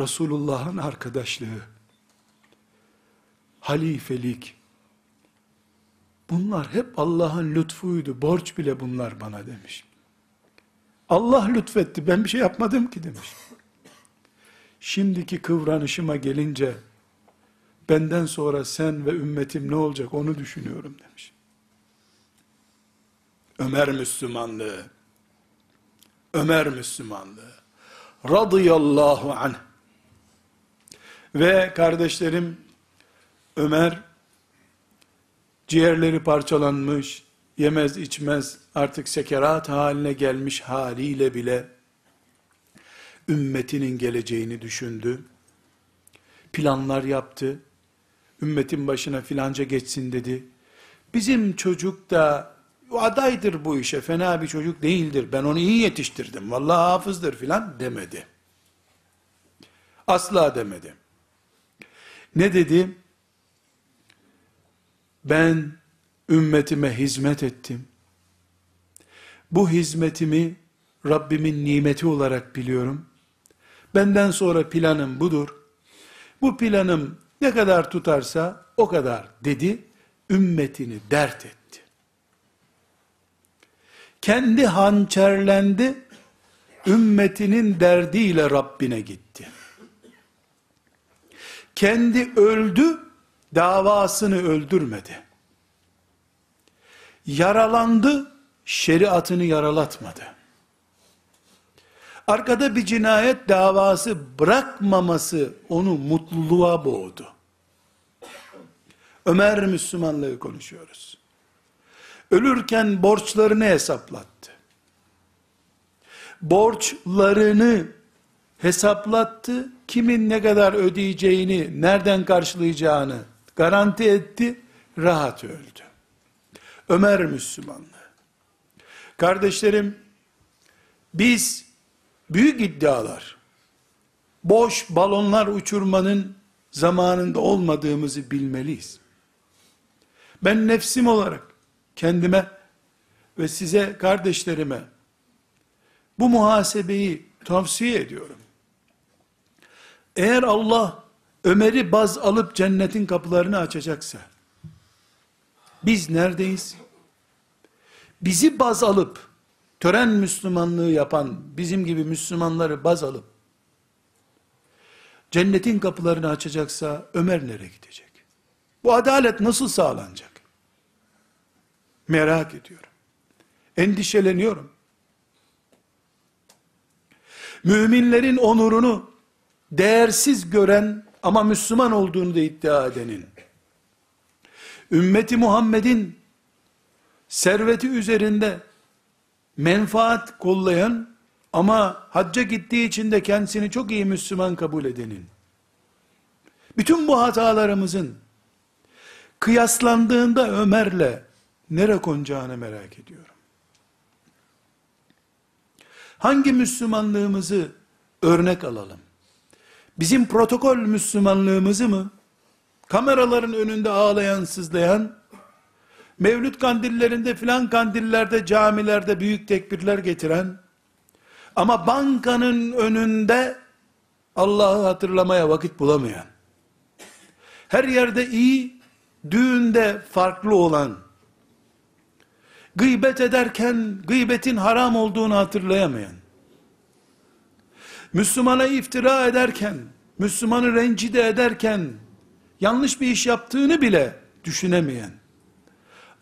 Resulullah'ın arkadaşlığı, halifelik, bunlar hep Allah'ın lütfuydu, borç bile bunlar bana demiş. Allah lütfetti, ben bir şey yapmadım ki demiş. Şimdiki kıvranışıma gelince, benden sonra sen ve ümmetim ne olacak onu düşünüyorum demiş. Ömer Müslümanlığı, Ömer Müslümanlığı, radıyallahu anh, ve kardeşlerim, Ömer, ciğerleri parçalanmış, yemez içmez, artık sekerat haline gelmiş haliyle bile, ümmetinin geleceğini düşündü. Planlar yaptı. Ümmetin başına filanca geçsin dedi. Bizim çocuk da adaydır bu işe, fena bir çocuk değildir. Ben onu iyi yetiştirdim. Vallahi hafızdır filan demedi. Asla demedi. Ne dedi? Ben ümmetime hizmet ettim. Bu hizmetimi Rabbimin nimeti olarak biliyorum. Benden sonra planım budur. Bu planım ne kadar tutarsa o kadar dedi. Ümmetini dert etti. Kendi hançerlendi. Ümmetinin derdiyle Rabbine gitti kendi öldü, davasını öldürmedi. Yaralandı, şeriatını yaralatmadı. Arkada bir cinayet davası bırakmaması onu mutluluğa boğdu. Ömer Müslümanlığı konuşuyoruz. Ölürken borçlarını hesaplattı. Borçlarını hesaplattı, kimin ne kadar ödeyeceğini, nereden karşılayacağını garanti etti, rahat öldü. Ömer Müslümanlığı. Kardeşlerim, biz büyük iddialar, boş balonlar uçurmanın zamanında olmadığımızı bilmeliyiz. Ben nefsim olarak kendime ve size kardeşlerime bu muhasebeyi tavsiye ediyorum. Eğer Allah Ömer'i baz alıp cennetin kapılarını açacaksa, biz neredeyiz? Bizi baz alıp, tören Müslümanlığı yapan, bizim gibi Müslümanları baz alıp, cennetin kapılarını açacaksa, Ömer nereye gidecek? Bu adalet nasıl sağlanacak? Merak ediyorum. Endişeleniyorum. Müminlerin onurunu değersiz gören ama Müslüman olduğunu da iddia edenin, ümmeti Muhammed'in serveti üzerinde menfaat kollayan ama hacca gittiği için de kendisini çok iyi Müslüman kabul edenin, bütün bu hatalarımızın kıyaslandığında Ömer'le nere konacağını merak ediyorum. Hangi Müslümanlığımızı örnek alalım? Bizim protokol Müslümanlığımızı mı? Kameraların önünde ağlayan, sızlayan, Mevlüt kandillerinde filan kandillerde, camilerde büyük tekbirler getiren, ama bankanın önünde Allah'ı hatırlamaya vakit bulamayan, her yerde iyi, düğünde farklı olan, gıybet ederken gıybetin haram olduğunu hatırlayamayan, Müslümana iftira ederken, Müslümanı rencide ederken, yanlış bir iş yaptığını bile düşünemeyen,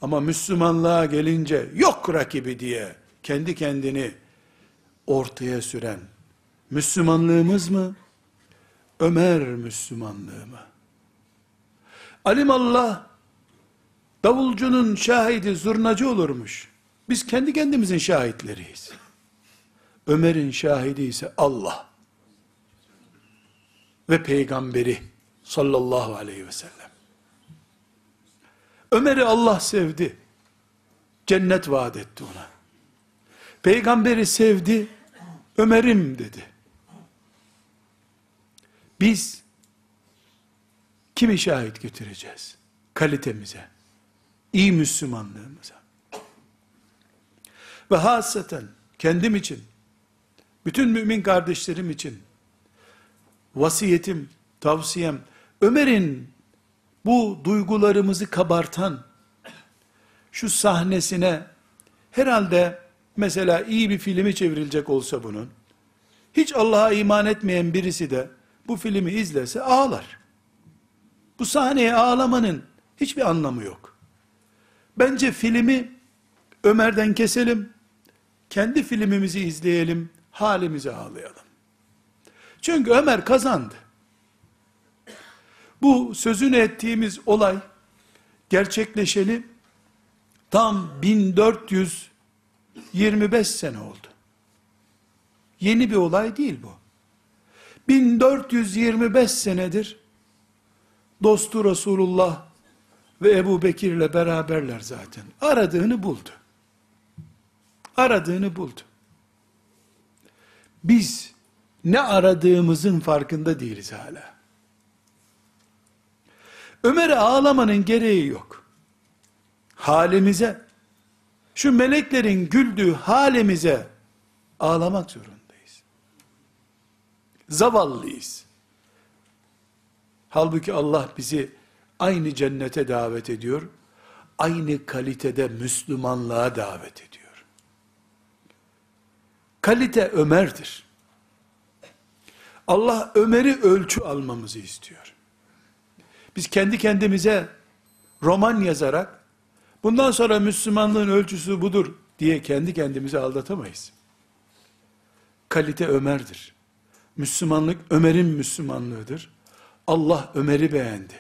ama Müslümanlığa gelince yok rakibi diye kendi kendini ortaya süren Müslümanlığımız mı? Ömer Müslümanlığı mı? Alimallah davulcunun şahidi zurnacı olurmuş. Biz kendi kendimizin şahitleriyiz. Ömer'in şahidi ise Allah ve peygamberi sallallahu aleyhi ve sellem. Ömer'i Allah sevdi. Cennet vaat etti ona. Peygamberi sevdi. Ömer'im dedi. Biz kimi şahit götüreceğiz? Kalitemize, iyi Müslümanlığımıza. Ve hasaten kendim için, bütün mümin kardeşlerim için, vasiyetim, tavsiyem, Ömer'in bu duygularımızı kabartan, şu sahnesine, herhalde, mesela iyi bir filmi çevrilecek olsa bunun, hiç Allah'a iman etmeyen birisi de, bu filmi izlese ağlar. Bu sahneye ağlamanın hiçbir anlamı yok. Bence filmi Ömer'den keselim, kendi filmimizi izleyelim, halimize ağlayalım. Çünkü Ömer kazandı. Bu sözünü ettiğimiz olay gerçekleşeli tam 1425 sene oldu. Yeni bir olay değil bu. 1425 senedir dostu Resulullah ve Ebu Bekir ile beraberler zaten. Aradığını buldu. Aradığını buldu. Biz ne aradığımızın farkında değiliz hala. Ömer'e ağlamanın gereği yok. Halimize, şu meleklerin güldüğü halimize ağlamak zorundayız. Zavallıyız. Halbuki Allah bizi aynı cennete davet ediyor, aynı kalitede Müslümanlığa davet ediyor. Kalite Ömer'dir. Allah Ömer'i ölçü almamızı istiyor. Biz kendi kendimize roman yazarak, bundan sonra Müslümanlığın ölçüsü budur diye kendi kendimizi aldatamayız. Kalite Ömer'dir. Müslümanlık Ömer'in Müslümanlığıdır. Allah Ömer'i beğendi.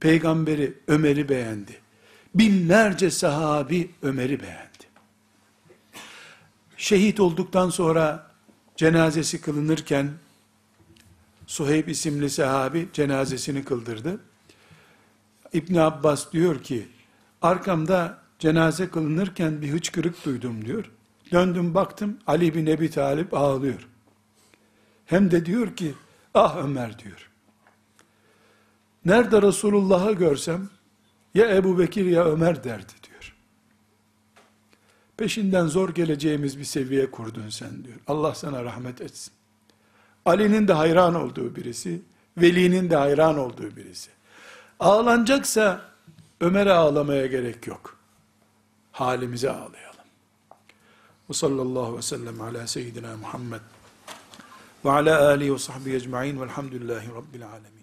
Peygamberi Ömer'i beğendi. Binlerce sahabi Ömer'i beğendi. Şehit olduktan sonra cenazesi kılınırken Suheyb isimli sahabi cenazesini kıldırdı. İbn Abbas diyor ki, arkamda cenaze kılınırken bir hıçkırık duydum diyor. Döndüm baktım Ali bin Ebi Talip ağlıyor. Hem de diyor ki, ah Ömer diyor. Nerede Resulullah'ı görsem, ya Ebu Bekir ya Ömer derdi. Peşinden zor geleceğimiz bir seviye kurdun sen diyor. Allah sana rahmet etsin. Ali'nin de hayran olduğu birisi, Veli'nin de hayran olduğu birisi. Ağlanacaksa Ömer'e ağlamaya gerek yok. Halimize ağlayalım. Ve sallallahu aleyhi ve sellem ala seyyidina Muhammed ve ala alihi ve sahbihi ecma'in velhamdülillahi rabbil alemin.